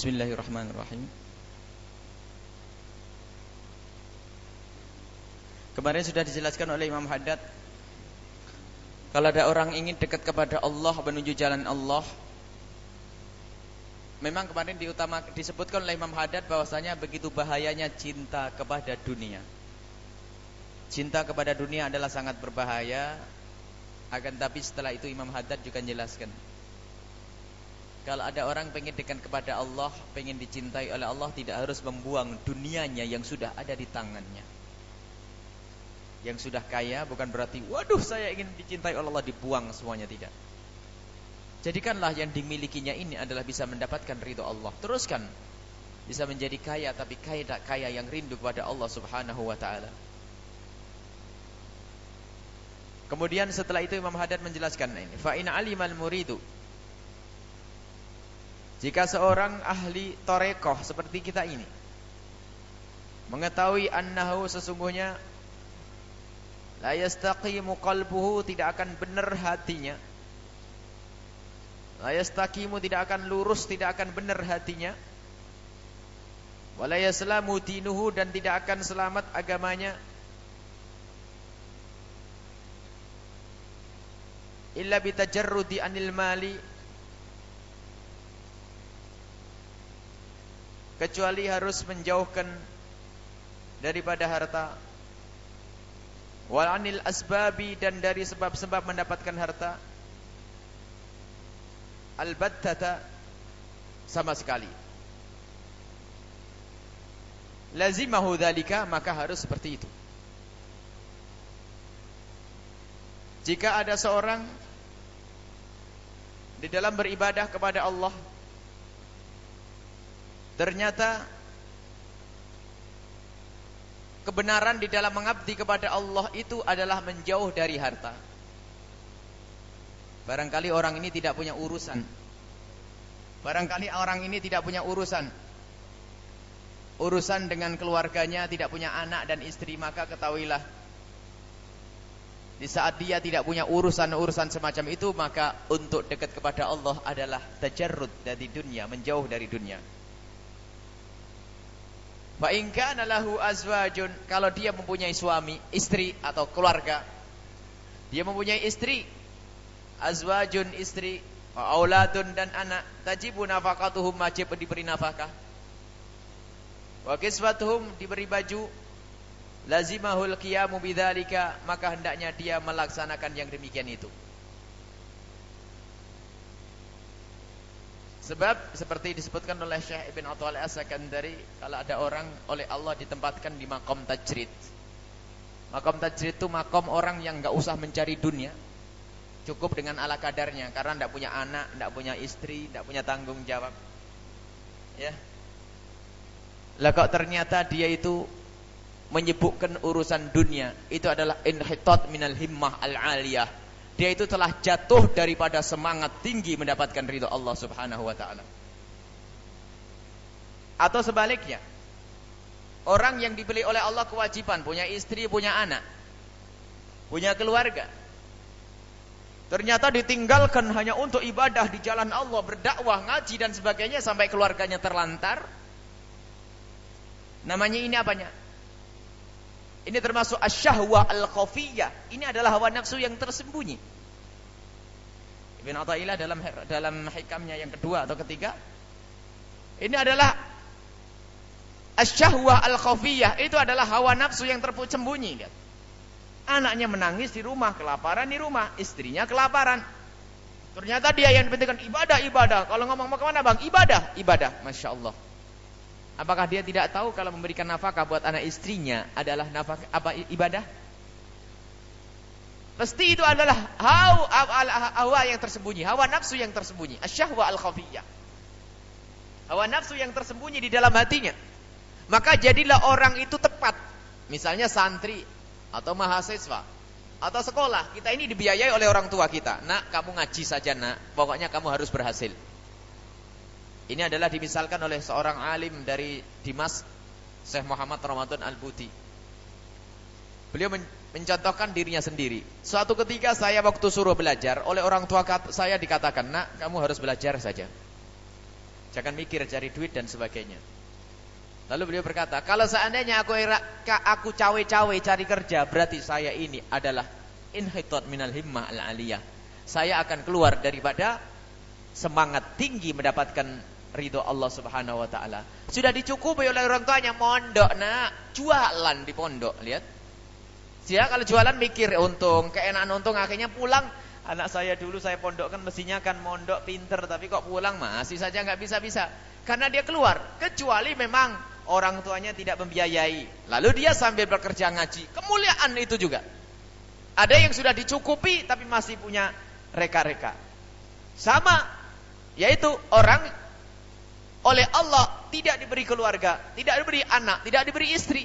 Bismillahirrahmanirrahim. Kemarin sudah dijelaskan oleh Imam Haddad kalau ada orang ingin dekat kepada Allah menuju jalan Allah Memang kemarin diutama disebutkan oleh Imam Haddad bahwasanya begitu bahayanya cinta kepada dunia. Cinta kepada dunia adalah sangat berbahaya. Akan tapi setelah itu Imam Haddad juga menjelaskan. Kalau ada orang pengen dekat kepada Allah, pengen dicintai oleh Allah, tidak harus membuang dunianya yang sudah ada di tangannya. Yang sudah kaya bukan berarti, waduh saya ingin dicintai oleh Allah dibuang semuanya tidak. Jadikanlah yang dimilikinya ini adalah bisa mendapatkan ridho Allah. Teruskan. Bisa menjadi kaya tapi kaya tak kaya yang rindu kepada Allah Subhanahu wa taala. Kemudian setelah itu Imam Haddad menjelaskan ini, fa in alimal muridu jika seorang ahli torekoh seperti kita ini mengetahui annahu sesungguhnya la yastaqimu qalbuhu tidak akan benar hatinya La yastaqimu tidak akan lurus, tidak akan benar hatinya. Wala yaslamu dinuhu dan tidak akan selamat agamanya. Illa bitajarrudi anil mali kecuali harus menjauhkan daripada harta wal anil asbabi dan dari sebab-sebab mendapatkan harta albattata sama sekali. Lazimahu maka harus seperti itu. Jika ada seorang di dalam beribadah kepada Allah ternyata kebenaran di dalam mengabdi kepada Allah itu adalah menjauh dari harta. Barangkali orang ini tidak punya urusan. Barangkali orang ini tidak punya urusan. Urusan dengan keluarganya, tidak punya anak dan istri, maka ketahuilah di saat dia tidak punya urusan-urusan semacam itu, maka untuk dekat kepada Allah adalah tajarrud dari dunia, menjauh dari dunia. Fa in kana lahu azwajun, kalau dia mempunyai suami, istri atau keluarga, dia mempunyai istri, azwajun istri auladun dan anak tajibu nafaqatuhum wajib diberi nafkah. Wa kiswatuhum diberi baju lazimahul qiyamu bidzalika maka hendaknya dia melaksanakan yang demikian itu Sebab seperti disebutkan oleh Syekh Ibn Atwal As-Sakandari kalau ada orang oleh Allah ditempatkan di makom tajrid. Makom tajrid itu makom orang yang enggak usah mencari dunia, Cukup dengan ala kadarnya karena tidak punya anak, tidak punya istri, tidak punya tanggung jawab. Ya. Lah kok ternyata dia itu menyebutkan urusan dunia, itu adalah inhitat minal himmah al-aliyah. Dia itu telah jatuh daripada semangat tinggi mendapatkan ridho Allah Subhanahu wa taala. Atau sebaliknya, orang yang dibeli oleh Allah kewajiban, punya istri, punya anak, punya keluarga, Ternyata ditinggalkan hanya untuk ibadah di jalan Allah, berdakwah, ngaji dan sebagainya sampai keluarganya terlantar. Namanya ini apanya? Ini termasuk asyahwa al-khafiyah. Ini adalah hawa nafsu yang tersembunyi. Ibn Athaillah dalam dalam hikamnya yang kedua atau ketiga ini adalah asyahwa al-khafiyah. Itu adalah hawa nafsu yang tersembunyi. Lihat. Anaknya menangis di rumah, kelaparan di rumah, istrinya kelaparan. Ternyata dia yang pentingkan ibadah, ibadah. Kalau ngomong mau ke mana bang? Ibadah, ibadah. Masya Allah. Apakah dia tidak tahu kalau memberikan nafkah buat anak istrinya adalah nafkah apa ibadah? Pasti itu adalah hawa, yang tersembunyi, hawa nafsu yang tersembunyi, asyahwa al khafiyah. Hawa nafsu yang tersembunyi di dalam hatinya. Maka jadilah orang itu tepat. Misalnya santri atau mahasiswa atau sekolah kita ini dibiayai oleh orang tua kita nak kamu ngaji saja nak pokoknya kamu harus berhasil ini adalah dimisalkan oleh seorang alim dari Dimas Syekh Muhammad Ramadan Al-Buti beliau mencontohkan dirinya sendiri suatu ketika saya waktu suruh belajar oleh orang tua saya dikatakan nak kamu harus belajar saja Jangan mikir cari duit dan sebagainya. Lalu beliau berkata, kalau seandainya aku aku cawe-cawe cari kerja, berarti saya ini adalah inhitot minal himmah al-aliyah. Saya akan keluar daripada semangat tinggi mendapatkan ridho Allah Subhanahu wa taala. Sudah dicukupi oleh orang tuanya mondok, nak, jualan di pondok, lihat. Dia kalau jualan mikir untung, keenakan untung akhirnya pulang Anak saya dulu saya pondok kan mestinya kan mondok pinter tapi kok pulang masih saja nggak bisa-bisa. Karena dia keluar kecuali memang orang tuanya tidak membiayai. Lalu dia sambil bekerja ngaji. Kemuliaan itu juga. Ada yang sudah dicukupi tapi masih punya reka-reka. Sama yaitu orang oleh Allah tidak diberi keluarga, tidak diberi anak, tidak diberi istri.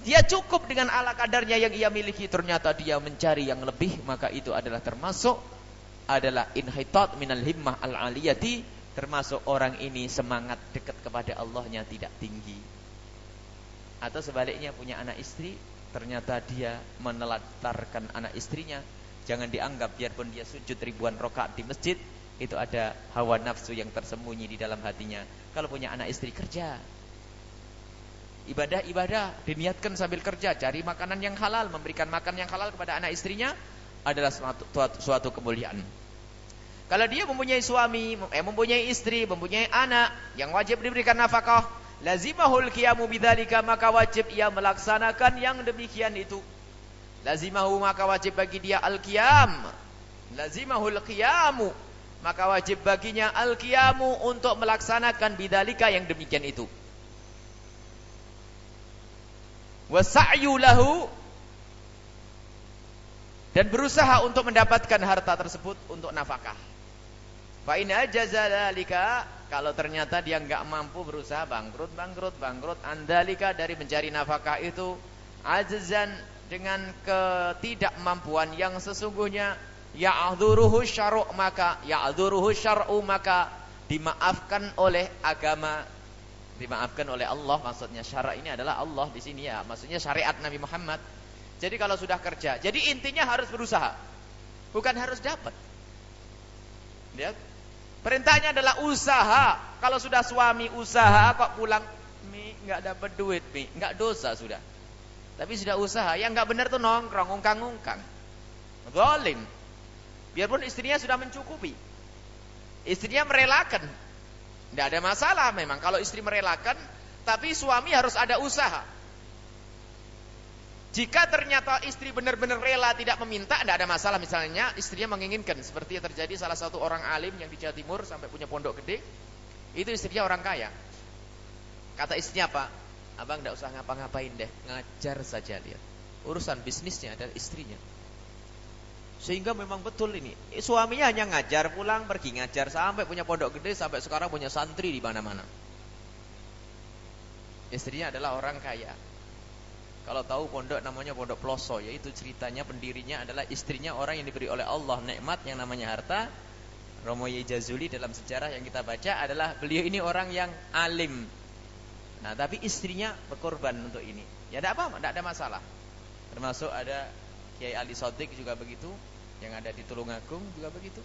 Dia cukup dengan ala kadarnya yang ia miliki. Ternyata dia mencari yang lebih. Maka itu adalah termasuk adalah inhitat minal himmah al aliyati termasuk orang ini semangat dekat kepada Allahnya tidak tinggi. Atau sebaliknya punya anak istri. Ternyata dia menelantarkan anak istrinya. Jangan dianggap biarpun dia sujud ribuan rakaat di masjid itu ada hawa nafsu yang tersembunyi di dalam hatinya. Kalau punya anak istri kerja Ibadah-ibadah diniatkan sambil kerja, cari makanan yang halal, memberikan makan yang halal kepada anak istrinya adalah suatu, suatu kemuliaan. Kalau dia mempunyai suami, eh, mempunyai istri, mempunyai anak yang wajib diberikan nafkah, lazimahul qiyamu bidzalika maka wajib ia melaksanakan yang demikian itu. Lazimahu maka wajib bagi dia al-qiyam. Lazimahul qiyamu maka wajib baginya al-qiyamu untuk melaksanakan bidzalika yang demikian itu. Wasa'yu dan berusaha untuk mendapatkan harta tersebut untuk nafkah. Fa in ajazalika kalau ternyata dia enggak mampu berusaha bangkrut bangkrut bangkrut andalika dari mencari nafkah itu ajzan dengan ketidakmampuan yang sesungguhnya ya'dhuruhu syar'u maka ya'dhuruhu syar'u maka dimaafkan oleh agama dimaafkan oleh Allah maksudnya syarat ini adalah Allah di sini ya maksudnya syariat Nabi Muhammad. Jadi kalau sudah kerja jadi intinya harus berusaha bukan harus dapat. Lihat perintahnya adalah usaha. Kalau sudah suami usaha kok pulang mi nggak dapat duit mi. Nggak dosa sudah. Tapi sudah usaha yang nggak benar tuh nongkrong ungkang-ungkang. Zalim. Biarpun istrinya sudah mencukupi. Istrinya merelakan tidak ada masalah memang kalau istri merelakan, tapi suami harus ada usaha. Jika ternyata istri benar-benar rela tidak meminta, tidak ada masalah. Misalnya istrinya menginginkan, seperti yang terjadi salah satu orang alim yang di Jawa Timur sampai punya pondok gede, itu istrinya orang kaya. Kata istrinya apa? Abang tidak usah ngapa-ngapain deh, ngajar saja lihat. Urusan bisnisnya adalah istrinya. Sehingga memang betul ini. Suaminya hanya ngajar pulang, pergi ngajar sampai punya pondok gede, sampai sekarang punya santri di mana-mana. Istrinya adalah orang kaya. Kalau tahu pondok namanya pondok Ploso, yaitu ceritanya pendirinya adalah istrinya orang yang diberi oleh Allah nikmat yang namanya harta. Romo Jazuli dalam sejarah yang kita baca adalah beliau ini orang yang alim. Nah, tapi istrinya berkorban untuk ini. Ya tidak apa, tidak ada masalah. Termasuk ada Kiai Ali Sodik juga begitu yang ada di Tulungagung juga begitu.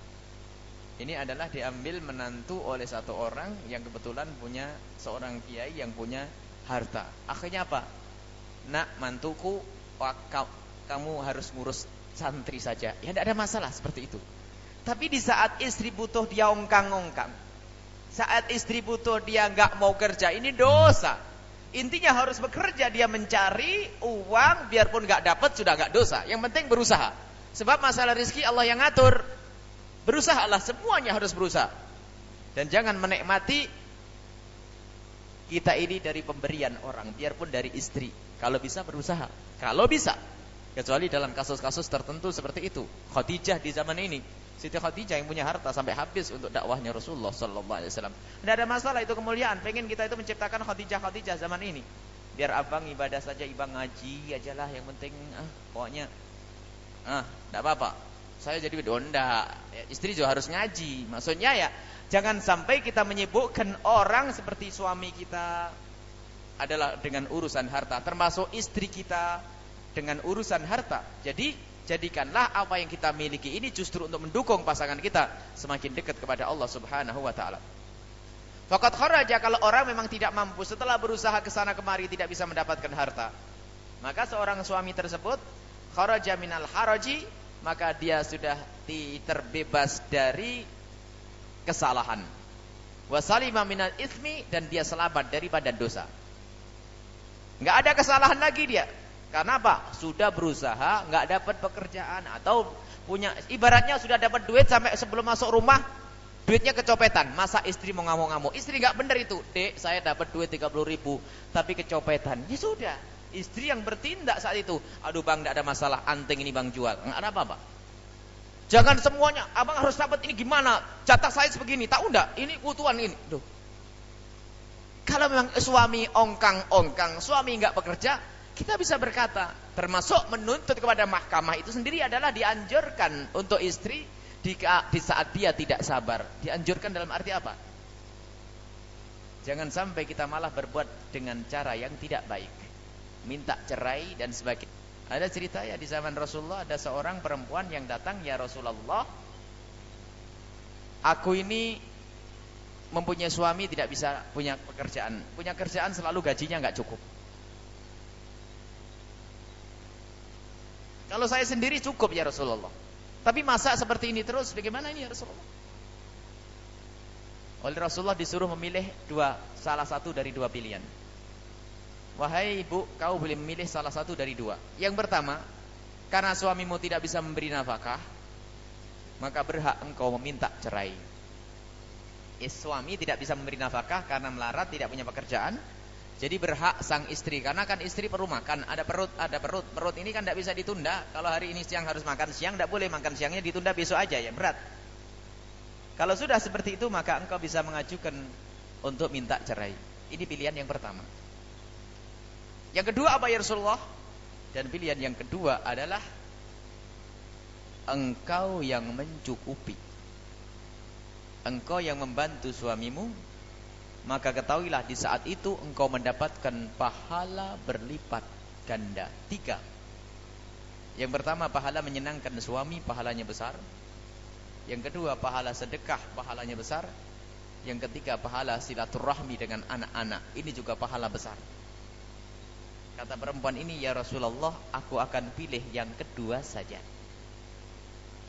Ini adalah diambil menantu oleh satu orang yang kebetulan punya seorang kiai yang punya harta. Akhirnya apa? Nak mantuku kamu harus ngurus santri saja. Ya tidak ada masalah seperti itu. Tapi di saat istri butuh dia ongkang-ongkang saat istri butuh dia nggak mau kerja ini dosa. Intinya harus bekerja dia mencari uang biarpun nggak dapat sudah nggak dosa. Yang penting berusaha. Sebab masalah rezeki Allah yang ngatur. Berusahalah semuanya harus berusaha. Dan jangan menikmati kita ini dari pemberian orang biarpun dari istri. Kalau bisa berusaha. Kalau bisa. Kecuali dalam kasus-kasus tertentu seperti itu. Khadijah di zaman ini Siti Khadijah yang punya harta sampai habis untuk dakwahnya Rasulullah sallallahu alaihi wasallam. Tidak ada masalah itu kemuliaan. Pengen kita itu menciptakan Khadijah Khadijah zaman ini. Biar abang ibadah saja, ibang ngaji ajalah yang penting ah pokoknya ah tidak apa-apa. Saya jadi donda. Ya, istri juga harus ngaji. Maksudnya ya jangan sampai kita menyibukkan orang seperti suami kita adalah dengan urusan harta, termasuk istri kita dengan urusan harta. Jadi Jadikanlah apa yang kita miliki ini justru untuk mendukung pasangan kita semakin dekat kepada Allah Subhanahu wa taala. Fakat kharaja kalau orang memang tidak mampu setelah berusaha ke sana kemari tidak bisa mendapatkan harta. Maka seorang suami tersebut kharaja minal haraji maka dia sudah terbebas dari kesalahan. Wasalima minal ismi dan dia selamat daripada dosa. Enggak ada kesalahan lagi dia. Karena apa? Sudah berusaha, nggak dapat pekerjaan atau punya ibaratnya sudah dapat duit sampai sebelum masuk rumah duitnya kecopetan. Masa istri mau ngamuk-ngamuk? Istri nggak benar itu. Dek, saya dapat duit 30 ribu tapi kecopetan. Ya sudah. Istri yang bertindak saat itu. Aduh bang, nggak ada masalah. Anting ini bang jual. Nggak ada apa-apa. Jangan semuanya. Abang harus dapat ini gimana? Jatah saya sebegini. Tahu nggak? Ini kebutuhan ini. Duh. Kalau memang suami ongkang-ongkang, suami nggak bekerja, kita bisa berkata, termasuk menuntut kepada mahkamah itu sendiri adalah dianjurkan untuk istri di, di saat dia tidak sabar. Dianjurkan dalam arti apa? Jangan sampai kita malah berbuat dengan cara yang tidak baik. Minta cerai dan sebagainya. Ada cerita ya di zaman Rasulullah ada seorang perempuan yang datang, "Ya Rasulullah, aku ini mempunyai suami tidak bisa punya pekerjaan. Punya kerjaan selalu gajinya nggak cukup." Kalau saya sendiri cukup ya Rasulullah. Tapi masa seperti ini terus bagaimana ini ya Rasulullah? Oleh Rasulullah disuruh memilih dua, salah satu dari dua pilihan. Wahai ibu, kau boleh memilih salah satu dari dua. Yang pertama, karena suamimu tidak bisa memberi nafkah, maka berhak engkau meminta cerai. Eh, suami tidak bisa memberi nafkah karena melarat, tidak punya pekerjaan, jadi berhak sang istri karena kan istri perlu makan, ada perut, ada perut. Perut ini kan tidak bisa ditunda. Kalau hari ini siang harus makan siang, tidak boleh makan siangnya ditunda besok aja ya berat. Kalau sudah seperti itu maka engkau bisa mengajukan untuk minta cerai. Ini pilihan yang pertama. Yang kedua apa ya Rasulullah? Dan pilihan yang kedua adalah engkau yang mencukupi. Engkau yang membantu suamimu maka ketahuilah di saat itu engkau mendapatkan pahala berlipat ganda. Tiga. Yang pertama pahala menyenangkan suami, pahalanya besar. Yang kedua pahala sedekah, pahalanya besar. Yang ketiga pahala silaturahmi dengan anak-anak, ini juga pahala besar. Kata perempuan ini, ya Rasulullah, aku akan pilih yang kedua saja.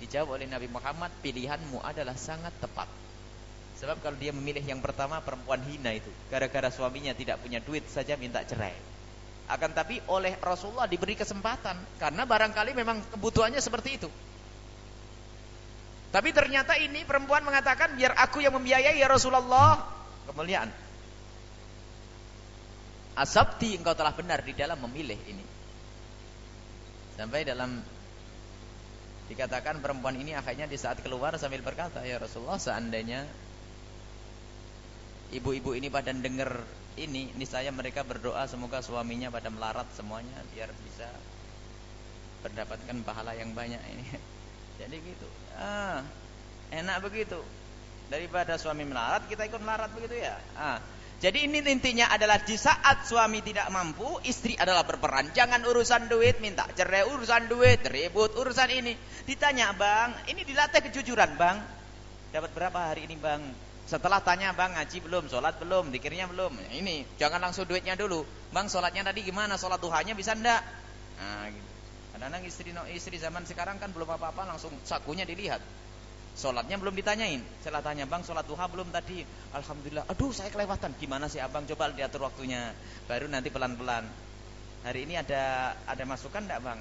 Dijawab oleh Nabi Muhammad, pilihanmu adalah sangat tepat. Sebab kalau dia memilih yang pertama perempuan hina itu, gara-gara suaminya tidak punya duit saja minta cerai. Akan tapi oleh Rasulullah diberi kesempatan karena barangkali memang kebutuhannya seperti itu. Tapi ternyata ini perempuan mengatakan biar aku yang membiayai ya Rasulullah. Kemuliaan. Asabti engkau telah benar di dalam memilih ini. Sampai dalam dikatakan perempuan ini akhirnya di saat keluar sambil berkata ya Rasulullah seandainya ibu-ibu ini pada dengar ini, saya mereka berdoa semoga suaminya pada melarat semuanya biar bisa mendapatkan pahala yang banyak ini. Jadi gitu. Ah, enak begitu. Daripada suami melarat kita ikut melarat begitu ya. Ah. Jadi ini intinya adalah di saat suami tidak mampu, istri adalah berperan. Jangan urusan duit, minta cerai urusan duit, ribut urusan ini. Ditanya, "Bang, ini dilatih kejujuran, Bang. Dapat berapa hari ini, Bang?" Setelah tanya bang ngaji belum, sholat belum, dikirnya belum. Ini jangan langsung duitnya dulu. Bang sholatnya tadi gimana? Sholat duhanya bisa ndak? Nah, gitu. Kadang-kadang istri istri zaman sekarang kan belum apa-apa langsung sakunya dilihat. Sholatnya belum ditanyain. Setelah tanya bang sholat duha belum tadi? Alhamdulillah. Aduh saya kelewatan. Gimana sih abang? Coba diatur waktunya. Baru nanti pelan-pelan. Hari ini ada ada masukan ndak bang?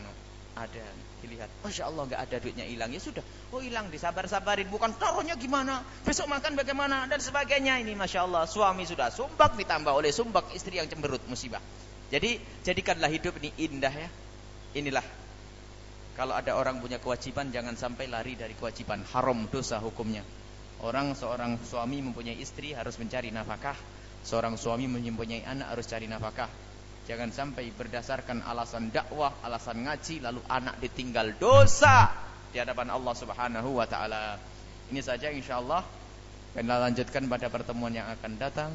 Ada dilihat. Masya Allah nggak ada duitnya hilang. Ya sudah. Oh hilang disabar-sabarin. Bukan taruhnya gimana. Besok makan bagaimana. Dan sebagainya. Ini Masya Allah. Suami sudah sumbak ditambah oleh sumbak istri yang cemberut musibah. Jadi jadikanlah hidup ini indah ya. Inilah. Kalau ada orang punya kewajiban jangan sampai lari dari kewajiban. Haram dosa hukumnya. Orang seorang suami mempunyai istri harus mencari nafkah. Seorang suami mempunyai anak harus cari nafkah. Jangan sampai berdasarkan alasan dakwah, alasan ngaji lalu anak ditinggal dosa di hadapan Allah Subhanahu wa taala. Ini saja insyaallah kita lanjutkan pada pertemuan yang akan datang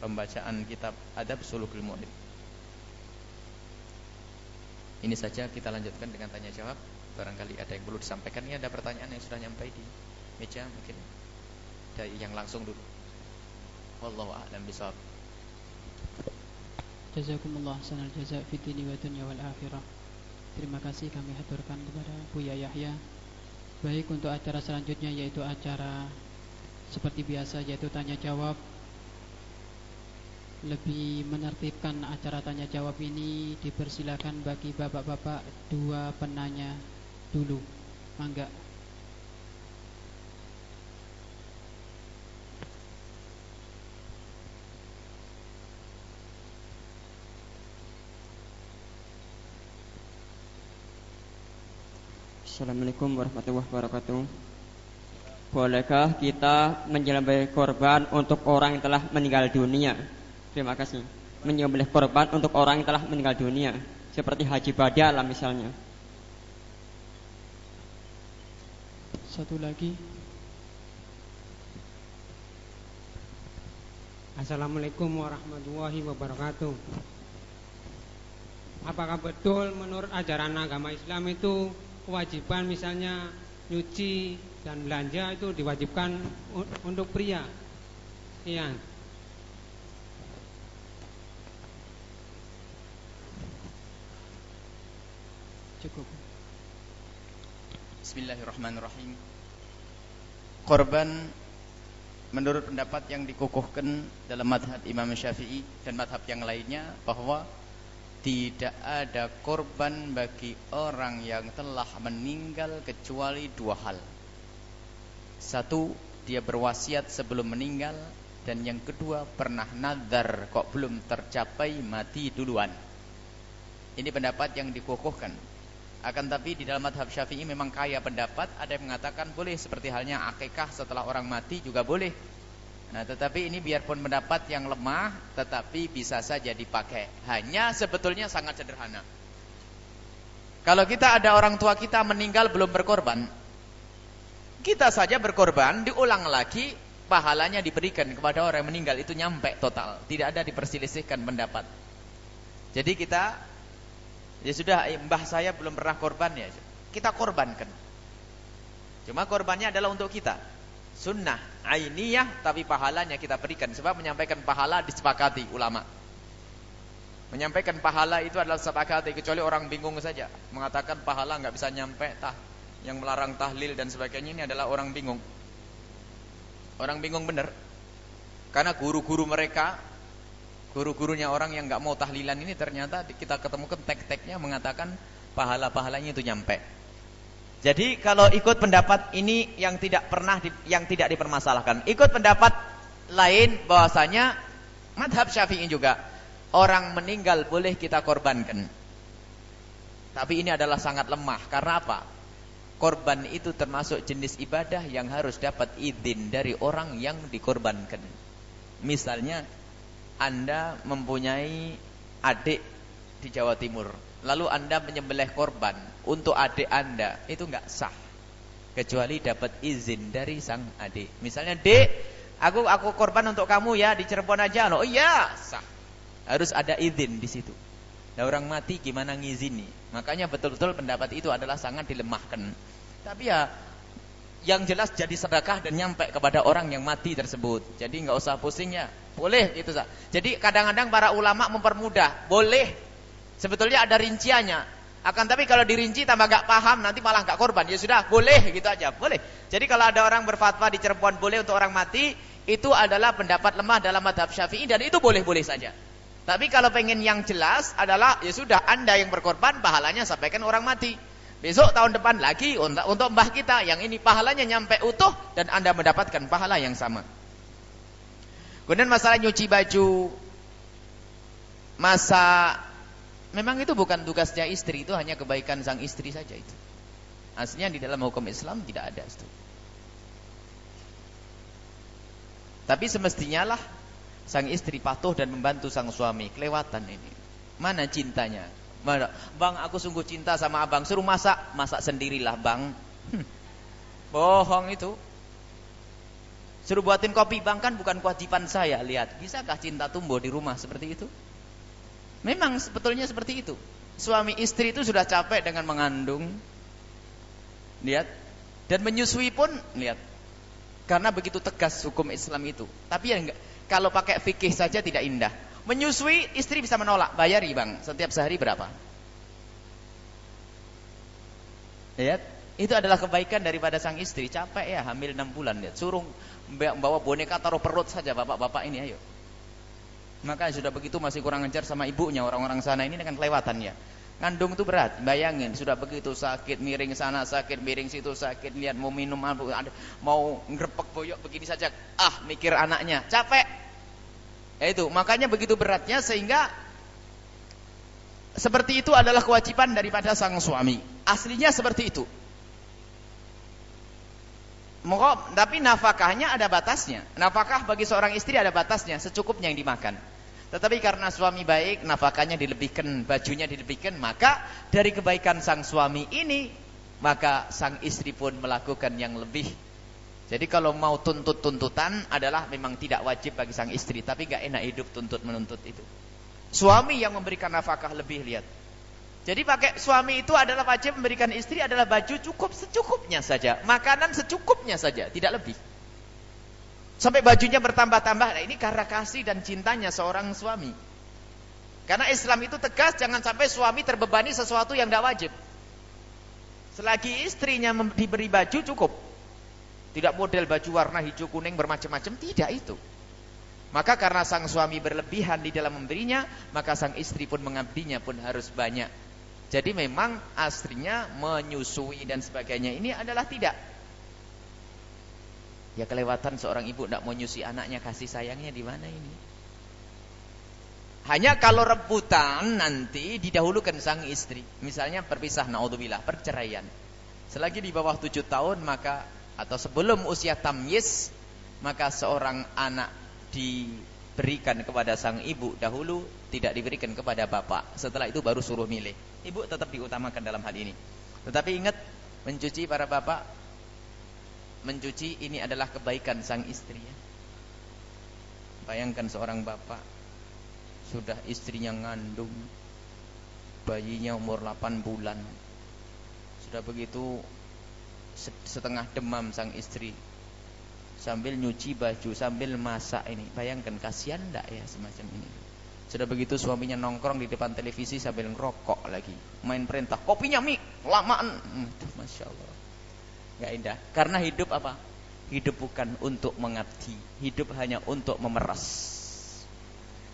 pembacaan kitab Adab Sulukul Mu'lim. Ini saja kita lanjutkan dengan tanya jawab. barangkali ada yang perlu disampaikan. Ini ada pertanyaan yang sudah nyampe di meja mungkin dari yang langsung dulu. Wallahu a'lam bishawab. Jazakumullah sanal jaza fi dini wa dunya wal akhirah. Terima kasih kami haturkan kepada Buya Yahya. Baik untuk acara selanjutnya yaitu acara seperti biasa yaitu tanya jawab lebih menertibkan acara tanya jawab ini dipersilakan bagi bapak-bapak dua penanya dulu. Mangga. Assalamualaikum warahmatullahi wabarakatuh. Bolehkah kita menyembelih korban untuk orang yang telah meninggal dunia? Terima kasih. Menyembelih korban untuk orang yang telah meninggal dunia, seperti haji badal misalnya. Satu lagi. Assalamualaikum warahmatullahi wabarakatuh. Apakah betul menurut ajaran agama Islam itu kewajiban misalnya nyuci dan belanja itu diwajibkan untuk pria? Iya. Cukup. Bismillahirrahmanirrahim. Korban menurut pendapat yang dikukuhkan dalam madhab Imam Syafi'i dan madhab yang lainnya bahwa tidak ada korban bagi orang yang telah meninggal kecuali dua hal. Satu, dia berwasiat sebelum meninggal dan yang kedua pernah nazar kok belum tercapai mati duluan. Ini pendapat yang dikukuhkan akan tapi di dalam madhab syafi'i memang kaya pendapat Ada yang mengatakan boleh seperti halnya akikah setelah orang mati juga boleh. Nah tetapi ini biarpun pendapat yang lemah Tetapi bisa saja dipakai. Hanya sebetulnya sangat sederhana. Kalau kita ada orang tua kita meninggal belum berkorban Kita saja berkorban Diulang lagi Pahalanya diberikan kepada orang yang meninggal Itu nyampe total. Tidak ada diperselisihkan pendapat. Jadi kita Ya sudah, eh, mbah saya belum pernah korban ya. Kita korbankan. Cuma korbannya adalah untuk kita. Sunnah, ainiyah, tapi pahalanya kita berikan. Sebab menyampaikan pahala disepakati ulama. Menyampaikan pahala itu adalah sepakati. Kecuali orang bingung saja. Mengatakan pahala nggak bisa nyampe. Tah, yang melarang tahlil dan sebagainya ini adalah orang bingung. Orang bingung benar. Karena guru-guru mereka guru-gurunya orang yang nggak mau tahlilan ini ternyata kita ketemukan tek-teknya mengatakan pahala-pahalanya itu nyampe. Jadi kalau ikut pendapat ini yang tidak pernah di, yang tidak dipermasalahkan, ikut pendapat lain bahwasanya madhab syafi'i juga orang meninggal boleh kita korbankan. Tapi ini adalah sangat lemah karena apa? Korban itu termasuk jenis ibadah yang harus dapat izin dari orang yang dikorbankan. Misalnya anda mempunyai adik di Jawa Timur, lalu Anda menyembelih korban untuk adik Anda, itu enggak sah. Kecuali dapat izin dari sang adik. Misalnya, "Dek, aku aku korban untuk kamu ya di Cirebon aja." Loh, iya, sah. Harus ada izin di situ. Nah, orang mati gimana ngizini? Makanya betul-betul pendapat itu adalah sangat dilemahkan. Tapi ya yang jelas jadi sedekah dan nyampe kepada orang yang mati tersebut. Jadi nggak usah pusing ya. Boleh gitu sah. Jadi kadang-kadang para ulama mempermudah. Boleh. Sebetulnya ada rinciannya. Akan tapi kalau dirinci tambah nggak paham nanti malah nggak korban. Ya sudah, boleh gitu aja. Boleh. Jadi kalau ada orang berfatwa di Cirebon boleh untuk orang mati, itu adalah pendapat lemah dalam madhab syafi'i dan itu boleh-boleh saja. Tapi kalau pengen yang jelas adalah ya sudah Anda yang berkorban pahalanya sampaikan orang mati. Besok tahun depan lagi untuk, untuk mbah kita yang ini pahalanya nyampe utuh dan Anda mendapatkan pahala yang sama. Kemudian masalah nyuci baju masa memang itu bukan tugasnya istri, itu hanya kebaikan sang istri saja itu. Aslinya di dalam hukum Islam tidak ada itu. Tapi semestinya lah sang istri patuh dan membantu sang suami. Kelewatan ini. Mana cintanya? Bang, aku sungguh cinta sama abang. Suruh masak, masak sendirilah bang. Hmm. Bohong itu. Suruh buatin kopi bang kan bukan kewajiban saya. Lihat, bisakah cinta tumbuh di rumah seperti itu? Memang sebetulnya seperti itu. Suami istri itu sudah capek dengan mengandung, Lihat. Dan menyusui pun lihat. Karena begitu tegas hukum Islam itu. Tapi ya enggak kalau pakai fikih saja tidak indah. Menyusui istri bisa menolak, bayari bang. Setiap sehari berapa? Lihat, itu adalah kebaikan daripada sang istri. Capek ya hamil 6 bulan lihat. Suruh bawa boneka taruh perut saja bapak-bapak ini ayo. Maka sudah begitu masih kurang ajar sama ibunya orang-orang sana ini dengan kelewatan ya. Ngandung itu berat, bayangin sudah begitu sakit miring sana sakit miring situ sakit lihat mau minum mau ngerepek boyok begini saja ah mikir anaknya capek ya itu makanya begitu beratnya sehingga seperti itu adalah kewajiban daripada sang suami aslinya seperti itu tapi nafkahnya ada batasnya nafkah bagi seorang istri ada batasnya secukupnya yang dimakan tetapi karena suami baik, nafkahnya dilebihkan, bajunya dilebihkan, maka dari kebaikan sang suami ini, maka sang istri pun melakukan yang lebih. Jadi kalau mau tuntut-tuntutan adalah memang tidak wajib bagi sang istri, tapi gak enak hidup tuntut menuntut itu. Suami yang memberikan nafkah lebih lihat. Jadi pakai suami itu adalah wajib memberikan istri adalah baju cukup secukupnya saja, makanan secukupnya saja, tidak lebih. Sampai bajunya bertambah-tambah. Nah, ini karena kasih dan cintanya seorang suami. Karena Islam itu tegas jangan sampai suami terbebani sesuatu yang tidak wajib. Selagi istrinya diberi baju cukup. Tidak model baju warna hijau kuning bermacam-macam, tidak itu. Maka karena sang suami berlebihan di dalam memberinya, maka sang istri pun mengabdinya pun harus banyak. Jadi memang aslinya menyusui dan sebagainya ini adalah tidak Ya kelewatan seorang ibu tidak mau nyusi anaknya kasih sayangnya di mana ini? Hanya kalau rebutan nanti didahulukan sang istri. Misalnya perpisah naudzubillah, perceraian. Selagi di bawah tujuh tahun maka atau sebelum usia tamyiz maka seorang anak diberikan kepada sang ibu dahulu tidak diberikan kepada bapak. Setelah itu baru suruh milih. Ibu tetap diutamakan dalam hal ini. Tetapi ingat mencuci para bapak mencuci ini adalah kebaikan sang istri ya. Bayangkan seorang bapak sudah istrinya ngandung bayinya umur 8 bulan. Sudah begitu setengah demam sang istri sambil nyuci baju sambil masak ini. Bayangkan kasihan enggak ya semacam ini. Sudah begitu suaminya nongkrong di depan televisi sambil ngerokok lagi, main perintah, kopinya mie, lamaan. Masya Allah. Gak indah. Karena hidup apa? Hidup bukan untuk mengabdi. Hidup hanya untuk memeras.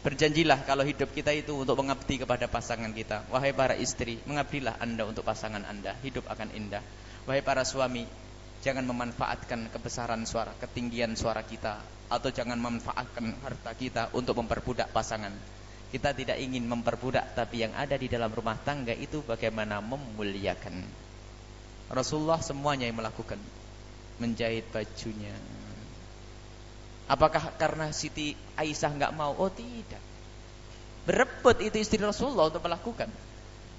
Berjanjilah kalau hidup kita itu untuk mengabdi kepada pasangan kita. Wahai para istri, mengabdilah anda untuk pasangan anda. Hidup akan indah. Wahai para suami, jangan memanfaatkan kebesaran suara, ketinggian suara kita. Atau jangan memanfaatkan harta kita untuk memperbudak pasangan. Kita tidak ingin memperbudak, tapi yang ada di dalam rumah tangga itu bagaimana memuliakan. Rasulullah semuanya yang melakukan menjahit bajunya. Apakah karena Siti Aisyah nggak mau? Oh tidak. Berebut itu istri Rasulullah untuk melakukan.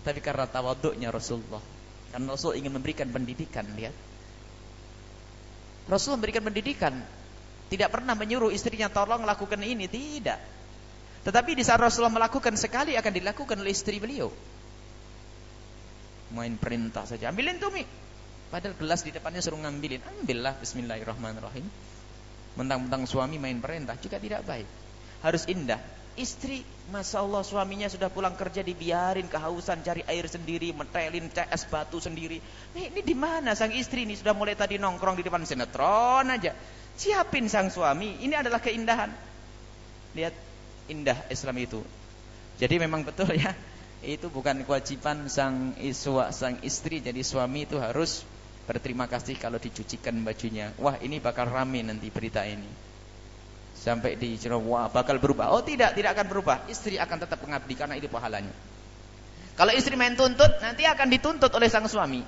Tapi karena tawaduknya Rasulullah. Karena Rasul ingin memberikan pendidikan, lihat. Rasul memberikan pendidikan. Tidak pernah menyuruh istrinya tolong lakukan ini, tidak. Tetapi di saat Rasulullah melakukan sekali akan dilakukan oleh istri beliau. Main perintah saja. Ambilin tuh mi. Padahal gelas di depannya suruh ngambilin. Ambillah bismillahirrahmanirrahim. Mentang-mentang suami main perintah juga tidak baik. Harus indah. Istri, Masya Allah suaminya sudah pulang kerja dibiarin kehausan cari air sendiri, metelin es batu sendiri. Ini, ini di mana sang istri ini sudah mulai tadi nongkrong di depan sinetron aja. Siapin sang suami, ini adalah keindahan. Lihat indah Islam itu. Jadi memang betul ya, itu bukan kewajiban sang iswa, sang istri. Jadi suami itu harus berterima kasih kalau dicucikan bajunya. Wah, ini bakal rame nanti berita ini. Sampai di wah bakal berubah. Oh tidak, tidak akan berubah. Istri akan tetap mengabdi karena itu pahalanya. Kalau istri main tuntut, nanti akan dituntut oleh sang suami.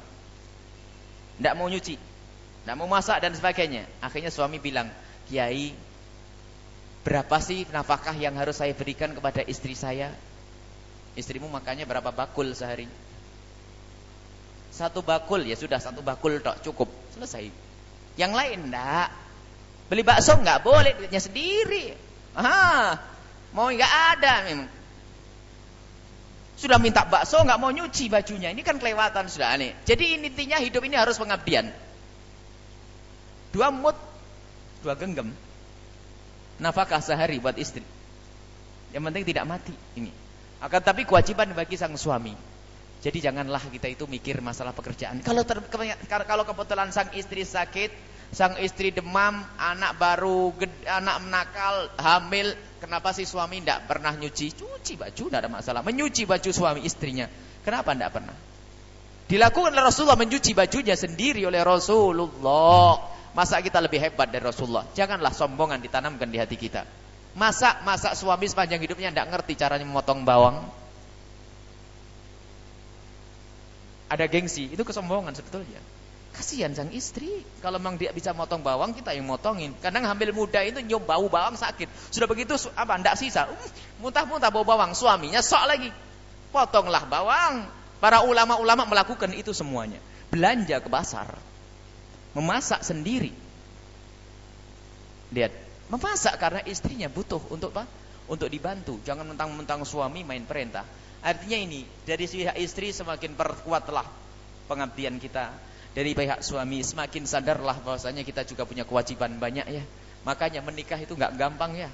Tidak mau nyuci, tidak mau masak dan sebagainya. Akhirnya suami bilang, Kiai, berapa sih nafkah yang harus saya berikan kepada istri saya? Istrimu makannya berapa bakul sehari? Satu bakul ya sudah satu bakul tok cukup selesai. Yang lain enggak. Beli bakso enggak boleh duitnya sendiri. Ah, mau enggak ada memang. Sudah minta bakso nggak mau nyuci bajunya. Ini kan kelewatan sudah aneh. Jadi intinya hidup ini harus pengabdian. Dua mut, dua genggam. Nafkah sehari buat istri. Yang penting tidak mati ini. Akan tapi kewajiban bagi sang suami. Jadi janganlah kita itu mikir masalah pekerjaan. Kalau ter, kalau kebetulan sang istri sakit, sang istri demam, anak baru, anak menakal, hamil, kenapa sih suami tidak pernah nyuci? Cuci baju tidak ada masalah. Menyuci baju suami istrinya. Kenapa tidak pernah? Dilakukan oleh Rasulullah mencuci bajunya sendiri oleh Rasulullah. Masa kita lebih hebat dari Rasulullah? Janganlah sombongan ditanamkan di hati kita. Masa masa suami sepanjang hidupnya tidak ngerti caranya memotong bawang? Ada gengsi, itu kesombongan sebetulnya. Kasihan sang istri, kalau memang dia bisa motong bawang, kita yang motongin. Kadang hamil muda itu nyob bau bawang sakit. Sudah begitu apa ndak sisa, uh, muntah-muntah bau bawang, suaminya sok lagi. Potonglah bawang. Para ulama-ulama melakukan itu semuanya. Belanja ke pasar. Memasak sendiri. Lihat, memasak karena istrinya butuh untuk apa? Untuk dibantu. Jangan mentang-mentang suami main perintah. Artinya ini, dari pihak istri semakin perkuatlah pengabdian kita. Dari pihak suami semakin sadarlah bahwasanya kita juga punya kewajiban banyak ya. Makanya menikah itu nggak gampang ya.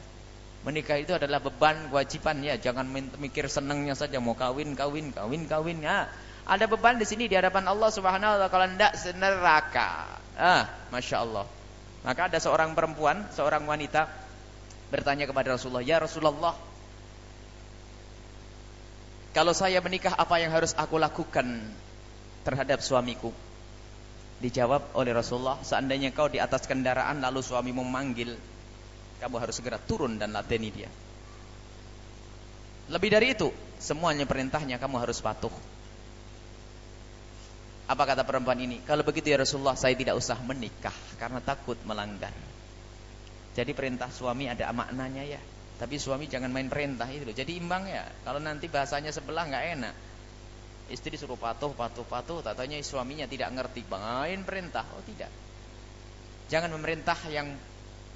Menikah itu adalah beban kewajiban ya. Jangan mikir senangnya saja mau kawin, kawin, kawin, kawin. Ya. Ada beban di sini di hadapan Allah Subhanahu wa taala kalau tidak neraka. Ah, Masya Allah. Maka ada seorang perempuan, seorang wanita bertanya kepada Rasulullah, "Ya Rasulullah, kalau saya menikah apa yang harus aku lakukan terhadap suamiku? Dijawab oleh Rasulullah, seandainya kau di atas kendaraan lalu suami memanggil, kamu harus segera turun dan lateni dia. Lebih dari itu, semuanya perintahnya kamu harus patuh. Apa kata perempuan ini? Kalau begitu ya Rasulullah, saya tidak usah menikah karena takut melanggar. Jadi perintah suami ada maknanya ya. Tapi suami jangan main perintah itu loh. Jadi imbang ya. Kalau nanti bahasanya sebelah nggak enak. Istri suruh patuh, patuh, patuh. Tatanya suaminya tidak ngerti. Main perintah. Oh tidak. Jangan memerintah yang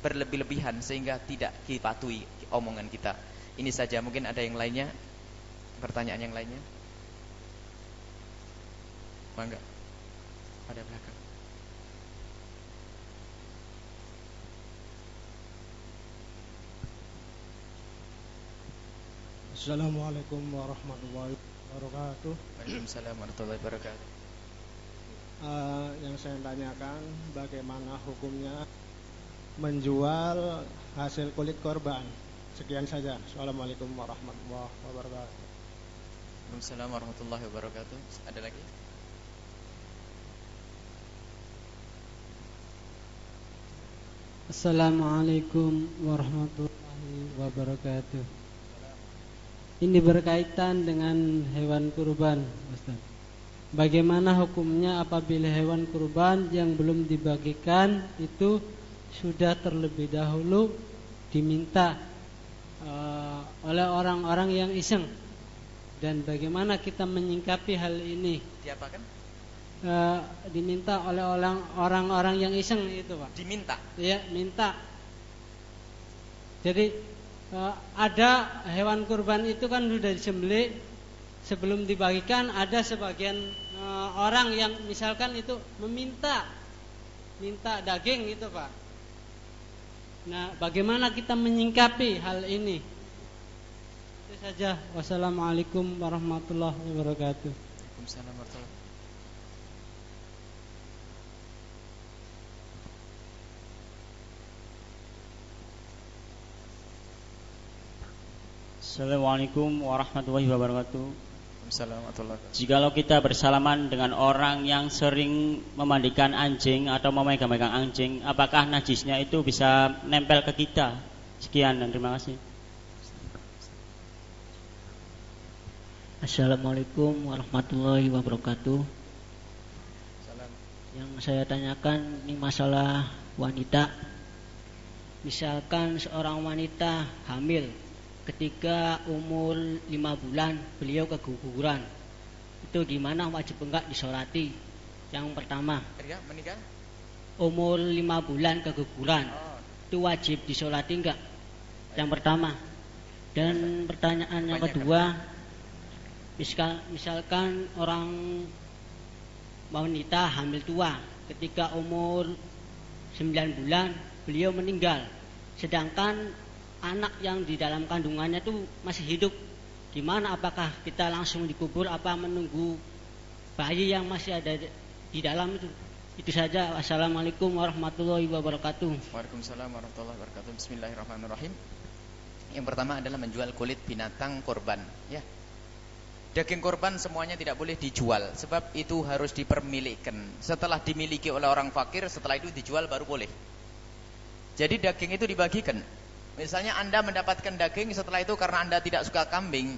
berlebih-lebihan sehingga tidak dipatuhi omongan kita. Ini saja. Mungkin ada yang lainnya. Pertanyaan yang lainnya. Mangga. Pada belakang. Assalamualaikum warahmatullahi wabarakatuh. Waalaikumsalam warahmatullahi wabarakatuh. Uh, yang saya tanyakan bagaimana hukumnya menjual hasil kulit korban. Sekian saja. Assalamualaikum warahmatullahi wabarakatuh. Waalaikumsalam warahmatullahi wabarakatuh. Ada lagi? Assalamualaikum warahmatullahi wabarakatuh. Ini berkaitan dengan hewan kurban, Ustaz. Bagaimana hukumnya apabila hewan kurban yang belum dibagikan itu sudah terlebih dahulu diminta uh, oleh orang-orang yang iseng dan bagaimana kita menyingkapi hal ini? Diapakan? Uh, diminta oleh orang-orang yang iseng itu, Pak. Diminta. Iya, minta. Jadi ada hewan kurban itu kan sudah disembelih sebelum dibagikan ada sebagian uh, orang yang misalkan itu meminta minta daging itu pak. Nah bagaimana kita menyingkapi hal ini? Itu saja. Wassalamualaikum warahmatullahi wabarakatuh. Waalaikumsalam Assalamualaikum warahmatullahi wabarakatuh. Assalamualaikum Jikalau kita bersalaman dengan orang yang sering memandikan anjing atau memegang-megang anjing, apakah najisnya itu bisa nempel ke kita? Sekian dan terima kasih. Assalamualaikum warahmatullahi wabarakatuh. Yang saya tanyakan ini masalah wanita. Misalkan seorang wanita hamil ketika umur lima bulan beliau keguguran. Itu gimana wajib enggak disolati yang pertama. Menikah umur lima bulan keguguran. Oh. itu wajib disolati enggak? Yang pertama. Dan pertanyaan yang kedua misal, misalkan orang wanita hamil tua ketika umur 9 bulan beliau meninggal. Sedangkan anak yang di dalam kandungannya itu masih hidup. Gimana apakah kita langsung dikubur apa menunggu bayi yang masih ada di dalam itu? Itu saja. Wassalamualaikum warahmatullahi wabarakatuh. Waalaikumsalam warahmatullahi wabarakatuh. Bismillahirrahmanirrahim. Yang pertama adalah menjual kulit binatang korban ya. Daging korban semuanya tidak boleh dijual sebab itu harus dipermilikkan. Setelah dimiliki oleh orang fakir, setelah itu dijual baru boleh. Jadi daging itu dibagikan. Misalnya Anda mendapatkan daging setelah itu karena Anda tidak suka kambing,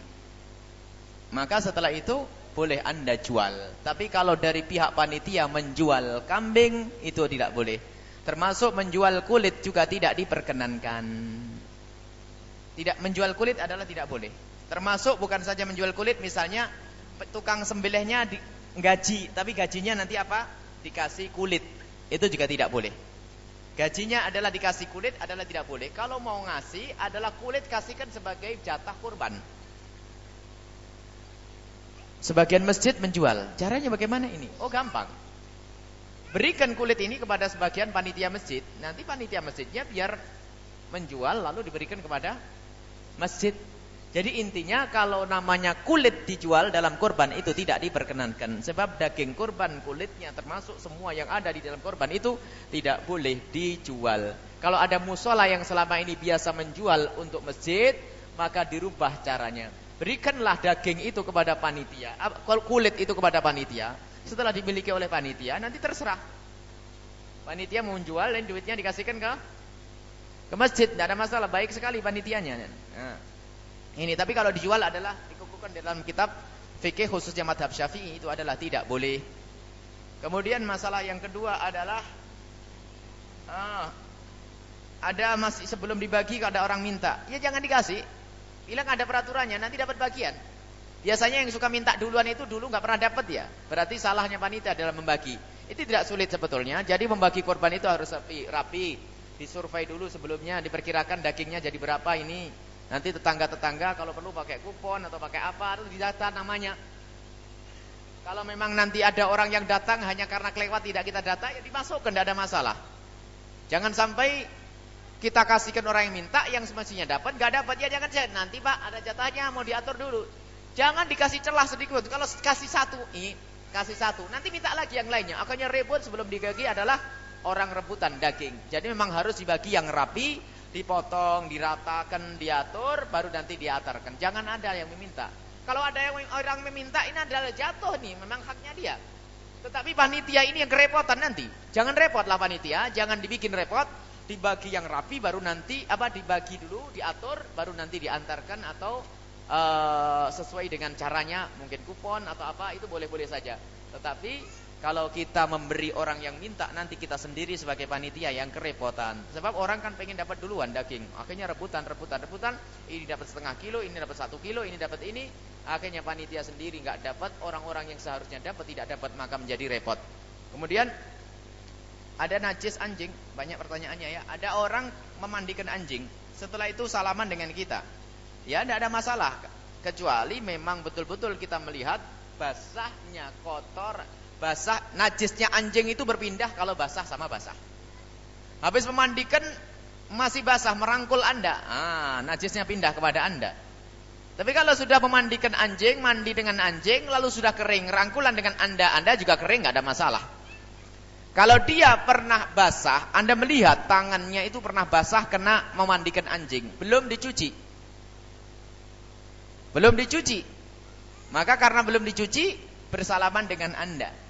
maka setelah itu boleh Anda jual. Tapi kalau dari pihak panitia menjual kambing itu tidak boleh. Termasuk menjual kulit juga tidak diperkenankan. Tidak menjual kulit adalah tidak boleh. Termasuk bukan saja menjual kulit misalnya tukang sembelihnya di, gaji, tapi gajinya nanti apa? Dikasih kulit. Itu juga tidak boleh. Gajinya adalah dikasih kulit adalah tidak boleh. Kalau mau ngasih adalah kulit kasihkan sebagai jatah kurban. Sebagian masjid menjual. Caranya bagaimana ini? Oh gampang. Berikan kulit ini kepada sebagian panitia masjid. Nanti panitia masjidnya biar menjual lalu diberikan kepada masjid jadi intinya kalau namanya kulit dijual dalam kurban itu tidak diperkenankan. Sebab daging kurban kulitnya termasuk semua yang ada di dalam kurban itu tidak boleh dijual. Kalau ada musola yang selama ini biasa menjual untuk masjid, maka dirubah caranya. Berikanlah daging itu kepada panitia, kulit itu kepada panitia. Setelah dimiliki oleh panitia, nanti terserah. Panitia mau menjual dan duitnya dikasihkan ke ke masjid, tidak ada masalah. Baik sekali panitianya. Nah. Ini tapi kalau dijual adalah dikukuhkan dalam kitab fikih khususnya madhab syafi'i itu adalah tidak boleh. Kemudian masalah yang kedua adalah ah, ada masih sebelum dibagi kalau ada orang minta, ya jangan dikasih. Bilang ada peraturannya, nanti dapat bagian. Biasanya yang suka minta duluan itu dulu nggak pernah dapat ya. Berarti salahnya panitia dalam membagi. Itu tidak sulit sebetulnya. Jadi membagi korban itu harus rapi, rapi. Disurvei dulu sebelumnya, diperkirakan dagingnya jadi berapa ini Nanti tetangga-tetangga kalau perlu pakai kupon atau pakai apa itu didata namanya. Kalau memang nanti ada orang yang datang hanya karena kelewat tidak kita data ya dimasukkan tidak ada masalah. Jangan sampai kita kasihkan orang yang minta yang semestinya dapat nggak dapat ya jangan saya nanti Pak ada jatahnya mau diatur dulu. Jangan dikasih celah sedikit. Kalau kasih satu, ini kasih satu, nanti minta lagi yang lainnya. Akhirnya rebut sebelum dibagi adalah orang rebutan daging. Jadi memang harus dibagi yang rapi, dipotong, diratakan, diatur, baru nanti diatarkan. Jangan ada yang meminta. Kalau ada yang orang meminta, ini adalah jatuh nih, memang haknya dia. Tetapi panitia ini yang kerepotan nanti. Jangan repot lah panitia, jangan dibikin repot, dibagi yang rapi, baru nanti apa dibagi dulu, diatur, baru nanti diantarkan atau uh, sesuai dengan caranya, mungkin kupon atau apa itu boleh-boleh saja. Tetapi kalau kita memberi orang yang minta nanti kita sendiri sebagai panitia yang kerepotan. Sebab orang kan pengen dapat duluan daging. Akhirnya rebutan, rebutan, rebutan. Ini dapat setengah kilo, ini dapat satu kilo, ini dapat ini. Akhirnya panitia sendiri nggak dapat, orang-orang yang seharusnya dapat tidak dapat maka menjadi repot. Kemudian ada najis anjing, banyak pertanyaannya ya. Ada orang memandikan anjing, setelah itu salaman dengan kita. Ya, tidak ada masalah. Kecuali memang betul-betul kita melihat basahnya kotor basah najisnya anjing itu berpindah kalau basah sama basah. Habis memandikan masih basah merangkul Anda, ah, najisnya pindah kepada Anda. Tapi kalau sudah memandikan anjing, mandi dengan anjing, lalu sudah kering, rangkulan dengan Anda, Anda juga kering, nggak ada masalah. Kalau dia pernah basah, Anda melihat tangannya itu pernah basah kena memandikan anjing, belum dicuci. Belum dicuci. Maka karena belum dicuci, bersalaman dengan Anda.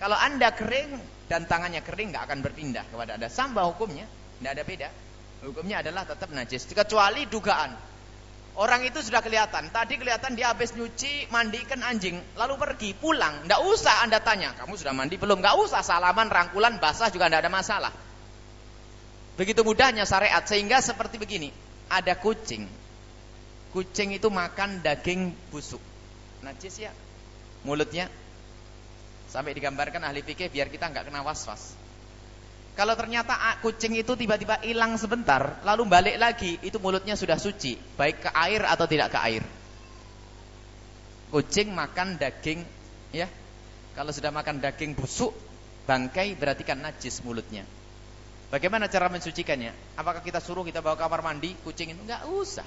Kalau anda kering dan tangannya kering nggak akan berpindah kepada anda. Sama hukumnya, tidak ada beda. Hukumnya adalah tetap najis. Kecuali dugaan. Orang itu sudah kelihatan. Tadi kelihatan dia habis nyuci, mandikan anjing, lalu pergi, pulang. Tidak usah anda tanya, kamu sudah mandi belum? Nggak usah salaman, rangkulan, basah juga tidak ada masalah. Begitu mudahnya syariat sehingga seperti begini. Ada kucing. Kucing itu makan daging busuk. Najis ya. Mulutnya Sampai digambarkan ahli fikih biar kita nggak kena was-was. Kalau ternyata kucing itu tiba-tiba hilang sebentar, lalu balik lagi, itu mulutnya sudah suci, baik ke air atau tidak ke air. Kucing makan daging ya. Kalau sudah makan daging busuk, bangkai berarti kan najis mulutnya. Bagaimana cara mensucikannya? Apakah kita suruh kita bawa kamar mandi kucing itu? Enggak usah.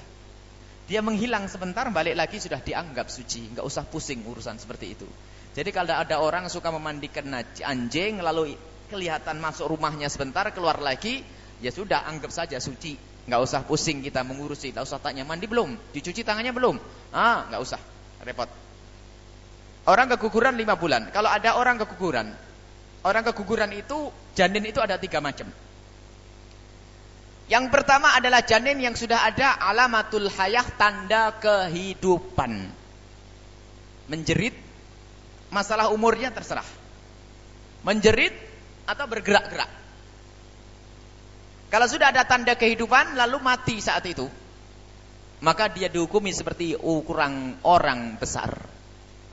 Dia menghilang sebentar, balik lagi sudah dianggap suci. Enggak usah pusing urusan seperti itu. Jadi kalau ada orang suka memandikan anjing, lalu kelihatan masuk rumahnya sebentar, keluar lagi, ya sudah anggap saja suci. Enggak usah pusing kita mengurusi, enggak usah tanya mandi belum, dicuci tangannya belum. Ah, enggak usah, repot. Orang keguguran lima bulan. Kalau ada orang keguguran, orang keguguran itu janin itu ada tiga macam. Yang pertama adalah janin yang sudah ada alamatul hayah tanda kehidupan. Menjerit, masalah umurnya terserah. Menjerit atau bergerak-gerak. Kalau sudah ada tanda kehidupan lalu mati saat itu, maka dia dihukumi seperti ukuran orang besar.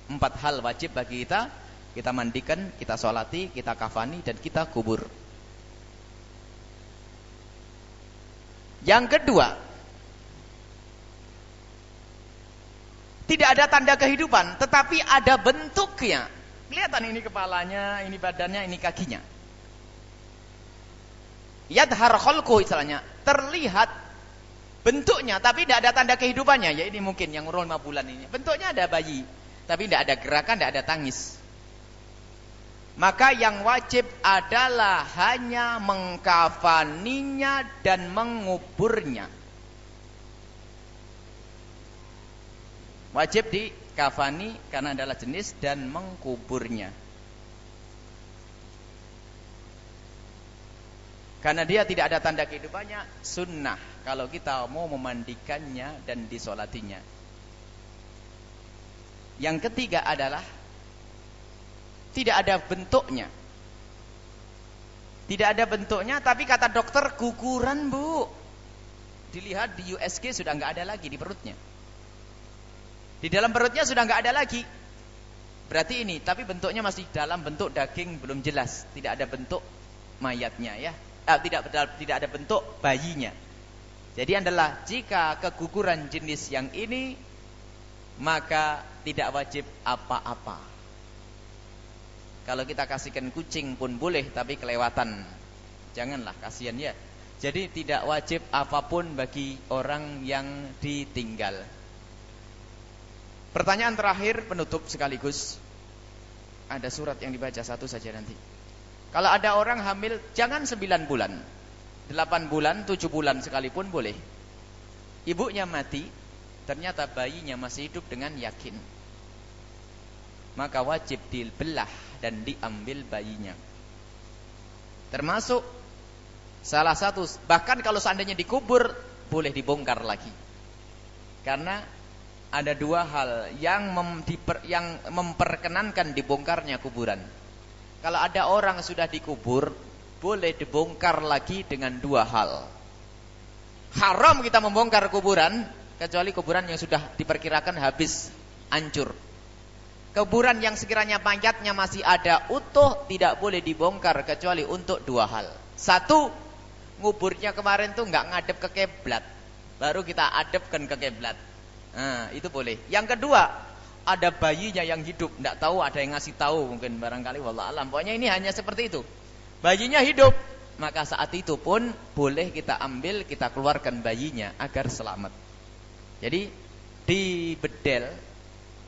Empat hal wajib bagi kita, kita mandikan, kita solati, kita kafani, dan kita kubur. Yang kedua, tidak ada tanda kehidupan, tetapi ada bentuknya. Kelihatan ini kepalanya, ini badannya, ini kakinya. Yadhar kholku istilahnya. Terlihat bentuknya, tapi tidak ada tanda kehidupannya. Ya ini mungkin yang umur 5 bulan ini. Bentuknya ada bayi, tapi tidak ada gerakan, tidak ada tangis. Maka yang wajib adalah hanya mengkafaninya dan menguburnya. Wajib dikafani karena adalah jenis dan mengkuburnya. Karena dia tidak ada tanda kehidupannya, sunnah kalau kita mau memandikannya dan disolatinya. Yang ketiga adalah tidak ada bentuknya. Tidak ada bentuknya, tapi kata dokter guguran bu. Dilihat di USG sudah nggak ada lagi di perutnya. Di dalam perutnya sudah nggak ada lagi. Berarti ini, tapi bentuknya masih dalam bentuk daging belum jelas. Tidak ada bentuk mayatnya ya. Eh, tidak tidak ada bentuk bayinya. Jadi adalah jika keguguran jenis yang ini maka tidak wajib apa-apa. Kalau kita kasihkan kucing pun boleh tapi kelewatan. Janganlah kasihan ya. Jadi tidak wajib apa pun bagi orang yang ditinggal. Pertanyaan terakhir penutup sekaligus. Ada surat yang dibaca satu saja nanti. Kalau ada orang hamil jangan 9 bulan. 8 bulan, 7 bulan sekalipun boleh. Ibunya mati, ternyata bayinya masih hidup dengan yakin. Maka wajib dibelah dan diambil bayinya. Termasuk salah satu bahkan kalau seandainya dikubur boleh dibongkar lagi. Karena ada dua hal yang mem, diper, yang memperkenankan dibongkarnya kuburan. Kalau ada orang sudah dikubur, boleh dibongkar lagi dengan dua hal. Haram kita membongkar kuburan kecuali kuburan yang sudah diperkirakan habis hancur. Kuburan yang sekiranya mayatnya masih ada utuh tidak boleh dibongkar kecuali untuk dua hal. Satu, nguburnya kemarin tuh nggak ngadep ke keblat, baru kita adepkan ke keblat. Nah, itu boleh. Yang kedua, ada bayinya yang hidup, nggak tahu ada yang ngasih tahu mungkin barangkali wallah alam. Pokoknya ini hanya seperti itu. Bayinya hidup, maka saat itu pun boleh kita ambil, kita keluarkan bayinya agar selamat. Jadi di bedel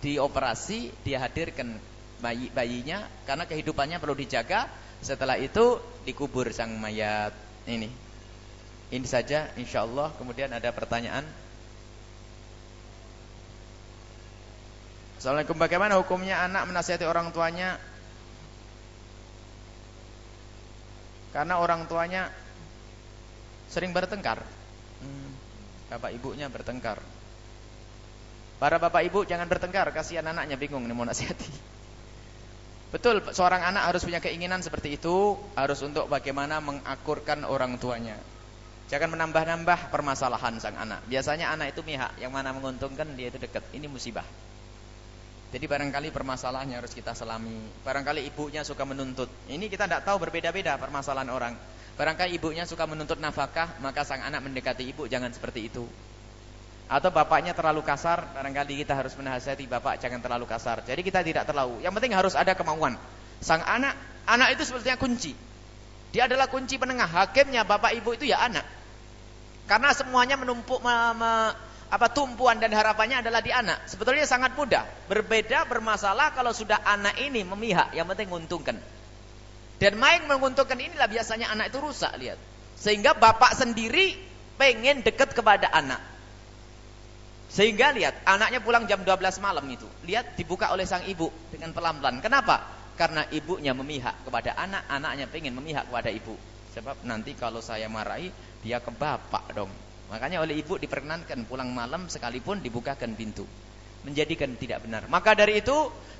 dioperasi, dia hadirkan bayi bayinya karena kehidupannya perlu dijaga. Setelah itu dikubur sang mayat ini. Ini saja insya Allah. Kemudian ada pertanyaan. Assalamualaikum. Bagaimana hukumnya anak menasihati orang tuanya karena orang tuanya sering bertengkar. Hmm, bapak ibunya bertengkar. Para bapak ibu jangan bertengkar, kasihan anaknya bingung nih mau nasihati. Betul, seorang anak harus punya keinginan seperti itu, harus untuk bagaimana mengakurkan orang tuanya. Jangan menambah-nambah permasalahan sang anak. Biasanya anak itu mihak, yang mana menguntungkan dia itu dekat. Ini musibah. Jadi barangkali permasalahannya harus kita selami. Barangkali ibunya suka menuntut. Ini kita tidak tahu berbeda-beda permasalahan orang. Barangkali ibunya suka menuntut nafkah, maka sang anak mendekati ibu jangan seperti itu. Atau bapaknya terlalu kasar, barangkali kita harus menasihati bapak jangan terlalu kasar. Jadi kita tidak terlalu. Yang penting harus ada kemauan. Sang anak, anak itu sebetulnya kunci. Dia adalah kunci penengah. Hakimnya bapak ibu itu ya anak. Karena semuanya menumpuk me, me, apa tumpuan dan harapannya adalah di anak. Sebetulnya sangat mudah. Berbeda bermasalah kalau sudah anak ini memihak, yang penting menguntungkan. Dan main menguntungkan inilah biasanya anak itu rusak, lihat. Sehingga bapak sendiri pengen dekat kepada anak. Sehingga lihat, anaknya pulang jam 12 malam itu. Lihat dibuka oleh sang ibu dengan pelan-pelan. Kenapa? Karena ibunya memihak kepada anak, anaknya pengen memihak kepada ibu. Sebab nanti kalau saya marahi, dia ke bapak dong. Makanya oleh ibu diperkenankan pulang malam sekalipun dibukakan pintu. Menjadikan tidak benar. Maka dari itu,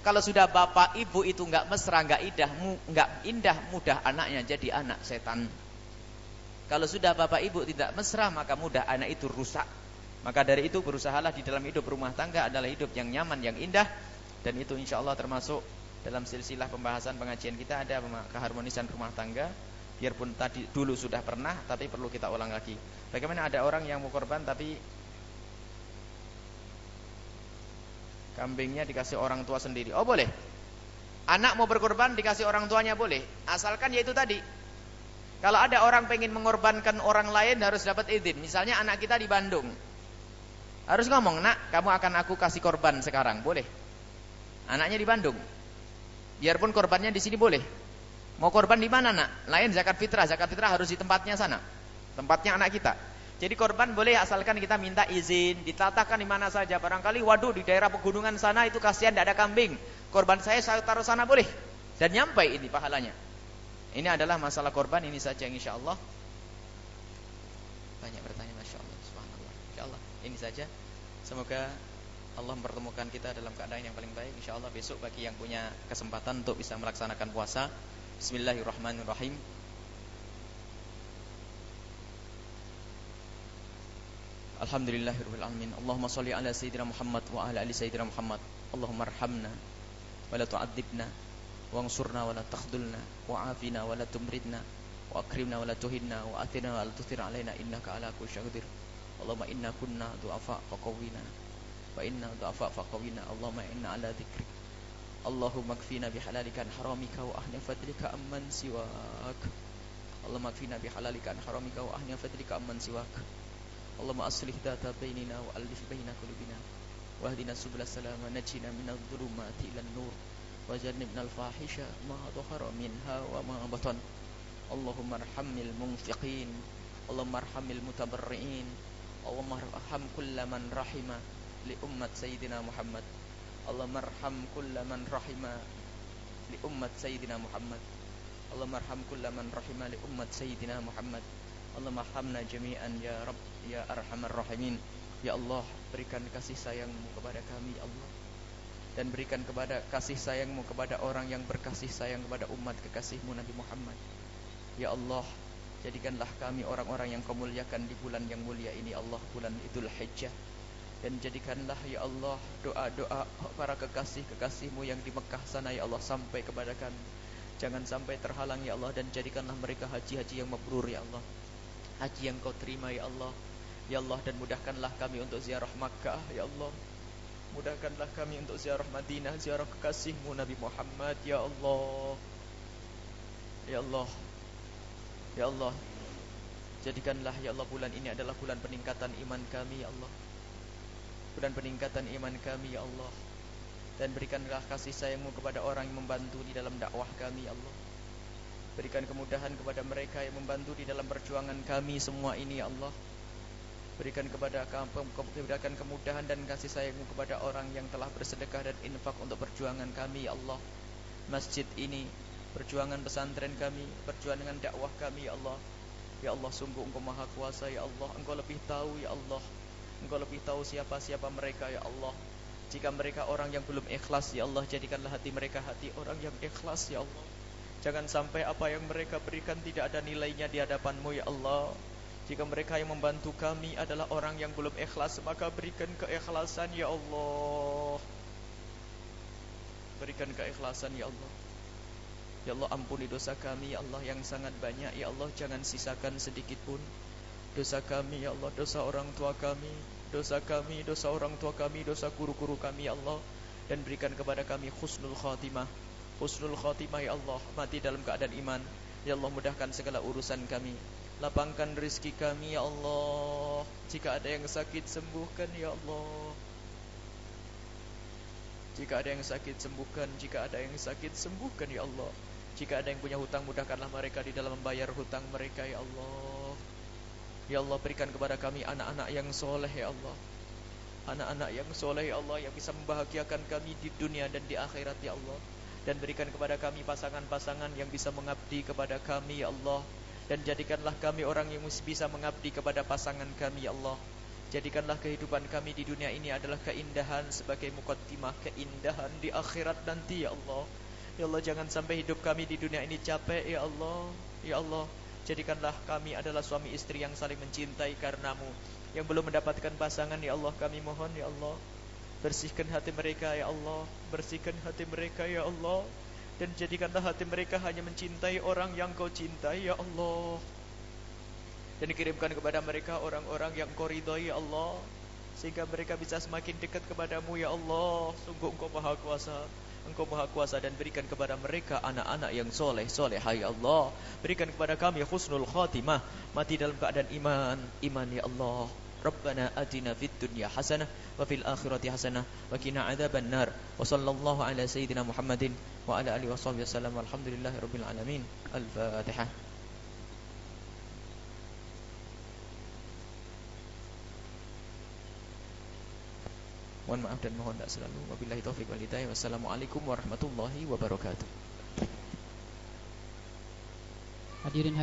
kalau sudah bapak ibu itu nggak mesra, nggak indah, nggak indah mudah anaknya jadi anak setan. Kalau sudah bapak ibu tidak mesra, maka mudah anak itu rusak maka dari itu berusahalah di dalam hidup rumah tangga adalah hidup yang nyaman, yang indah dan itu insya Allah termasuk dalam silsilah pembahasan pengajian kita ada keharmonisan rumah tangga. Biarpun tadi dulu sudah pernah, tapi perlu kita ulang lagi. Bagaimana ada orang yang mau korban tapi kambingnya dikasih orang tua sendiri? Oh boleh. Anak mau berkorban dikasih orang tuanya boleh, asalkan yaitu tadi. Kalau ada orang pengen mengorbankan orang lain harus dapat izin. Misalnya anak kita di Bandung, harus ngomong, nak, kamu akan aku kasih korban sekarang, boleh. Anaknya di Bandung. Biarpun korbannya di sini boleh. Mau korban di mana, nak? Lain zakat fitrah, zakat fitrah harus di tempatnya sana. Tempatnya anak kita. Jadi korban boleh asalkan kita minta izin, ditatakan di mana saja. Barangkali, waduh di daerah pegunungan sana itu kasihan tidak ada kambing. Korban saya saya taruh sana boleh. Dan nyampe ini pahalanya. Ini adalah masalah korban ini saja insya Allah. Banyak bertanya ini saja. Semoga Allah mempertemukan kita dalam keadaan yang paling baik. Insya Allah besok bagi yang punya kesempatan untuk bisa melaksanakan puasa. بسم الله الرحمن الرحيم الحمد لله رب العالمين اللهم صل على سيدنا محمد وعلى ال سيدنا محمد اللهم ارحمنا ولا تعذبنا وانصرنا ولا تخذلنا وعافنا ولا تمردنا واكرمنا ولا تهنا واتنا ولا تثر علينا انك على كل شيء قدير اللهم انا كنا ضعفاء فقوينا وأنا ضعفاء فقوينا اللهم أنا على ذكرك Allahumma kfina bihalalika an haramika wa ahna fadlika amman siwak. Allahumma kfina bihalalika an haramika wa ahna fadlika amman siwak. Allahumma aslih data bainina wa alif baina qulubina. Wahdina subula salama najina minadh dhulumati ilan nur. Wajannibna al-fahisha ma dhahara minha wa ma batan. Allahumma arhamnil munfiqin. Allahumma arhamil mutabarriin. Allahumma arham kullaman rahima li ummat sayyidina Muhammad. Allah marham kulla man rahima li ummat sayyidina Muhammad. Allah marham kulla man rahima li ummat sayyidina Muhammad. Allah marhamna jami'an ya Rabb ya arhamar rahimin. Ya Allah berikan kasih sayangmu kepada kami ya Allah. Dan berikan kepada kasih sayangmu kepada orang yang berkasih sayang kepada umat kekasihmu Nabi Muhammad. Ya Allah jadikanlah kami orang-orang yang kemuliakan di bulan yang mulia ini Allah bulan Idul Hijjah. Dan jadikanlah ya Allah doa-doa para kekasih-kekasihmu yang di Mekah sana ya Allah Sampai kepada kami. Jangan sampai terhalang ya Allah Dan jadikanlah mereka haji-haji yang mabrur ya Allah. Haji yang kau terima ya Allah. Ya Allah dan mudahkanlah kami untuk ziarah Makkah ya Allah. Mudahkanlah kami untuk ziarah Madinah Ziarah kekasihmu Nabi Muhammad ya Allah. Ya Allah. Ya Allah. Jadikanlah Ya Allah bulan ini adalah bulan peningkatan iman kami Ya Allah Bulan peningkatan iman kami Ya Allah Dan berikanlah kasih sayangmu kepada orang yang membantu di dalam dakwah kami Ya Allah Berikan kemudahan kepada mereka yang membantu di dalam perjuangan kami semua ini Ya Allah Berikan kepada berikan kemudahan dan kasih sayangmu kepada orang yang telah bersedekah dan infak untuk perjuangan kami Ya Allah Masjid ini perjuangan pesantren kami, perjuangan dakwah kami ya Allah. Ya Allah sungguh Engkau Maha Kuasa ya Allah. Engkau lebih tahu ya Allah. Engkau lebih tahu siapa-siapa mereka ya Allah. Jika mereka orang yang belum ikhlas ya Allah, jadikanlah hati mereka hati orang yang ikhlas ya Allah. Jangan sampai apa yang mereka berikan tidak ada nilainya di hadapan-Mu ya Allah. Jika mereka yang membantu kami adalah orang yang belum ikhlas, maka berikan keikhlasan ya Allah. Berikan keikhlasan ya Allah. Ya Allah ampuni dosa kami Ya Allah yang sangat banyak Ya Allah jangan sisakan sedikit pun Dosa kami Ya Allah dosa orang tua kami dosa kami, dosa orang tua kami, dosa guru-guru kami ya Allah dan berikan kepada kami husnul khatimah. Husnul khatimah ya Allah, mati dalam keadaan iman. Ya Allah mudahkan segala urusan kami. Lapangkan rizki kami ya Allah. Jika ada yang sakit sembuhkan ya Allah. Jika ada yang sakit sembuhkan, jika ada yang sakit sembuhkan ya Allah. Jika ada yang punya hutang mudahkanlah mereka di dalam membayar hutang mereka ya Allah. Ya Allah berikan kepada kami anak-anak yang soleh ya Allah. Anak-anak yang soleh ya Allah Yang bisa membahagiakan kami di dunia dan di akhirat ya Allah. Dan berikan kepada kami pasangan-pasangan yang bisa mengabdi kepada kami ya Allah. Dan jadikanlah kami orang yang bisa mengabdi kepada pasangan kami ya Allah. Jadikanlah kehidupan kami di dunia ini adalah keindahan sebagai mukaddimah Keindahan di akhirat nanti ya Allah. Ya Allah jangan sampai hidup kami di dunia ini capek ya Allah. Ya Allah Jadikanlah kami adalah suami istri yang saling mencintai karenamu. Yang belum mendapatkan pasangan Ya Allah kami mohon Ya Allah. Bersihkan hati mereka Ya Allah. Bersihkan hati mereka Ya Allah. Dan jadikanlah hati mereka hanya mencintai orang yang kau cintai Ya Allah. Dan dikirimkan kepada mereka orang-orang yang kau ridhoi Ya Allah. Sehingga mereka bisa semakin dekat kepadamu Ya Allah. Sungguh engkau maha kuasa Engkau maha kuasa dan berikan kepada mereka anak-anak yang soleh soleh ya Allah. Berikan kepada kami husnul khatimah. Mati dalam keadaan iman iman ya Allah. Rabbana atina fid dunya hasanah wa fil akhirati hasanah wa qina adzaban nar. Wa sallallahu ala sayyidina Muhammadin wa ala alihi washabihi wasallam walhamdulillahi rabbil Mohon maaf dan mohon tak selalu. Wabillahi taufiq wal hidayah. Wassalamualaikum warahmatullahi wabarakatuh. Hadirin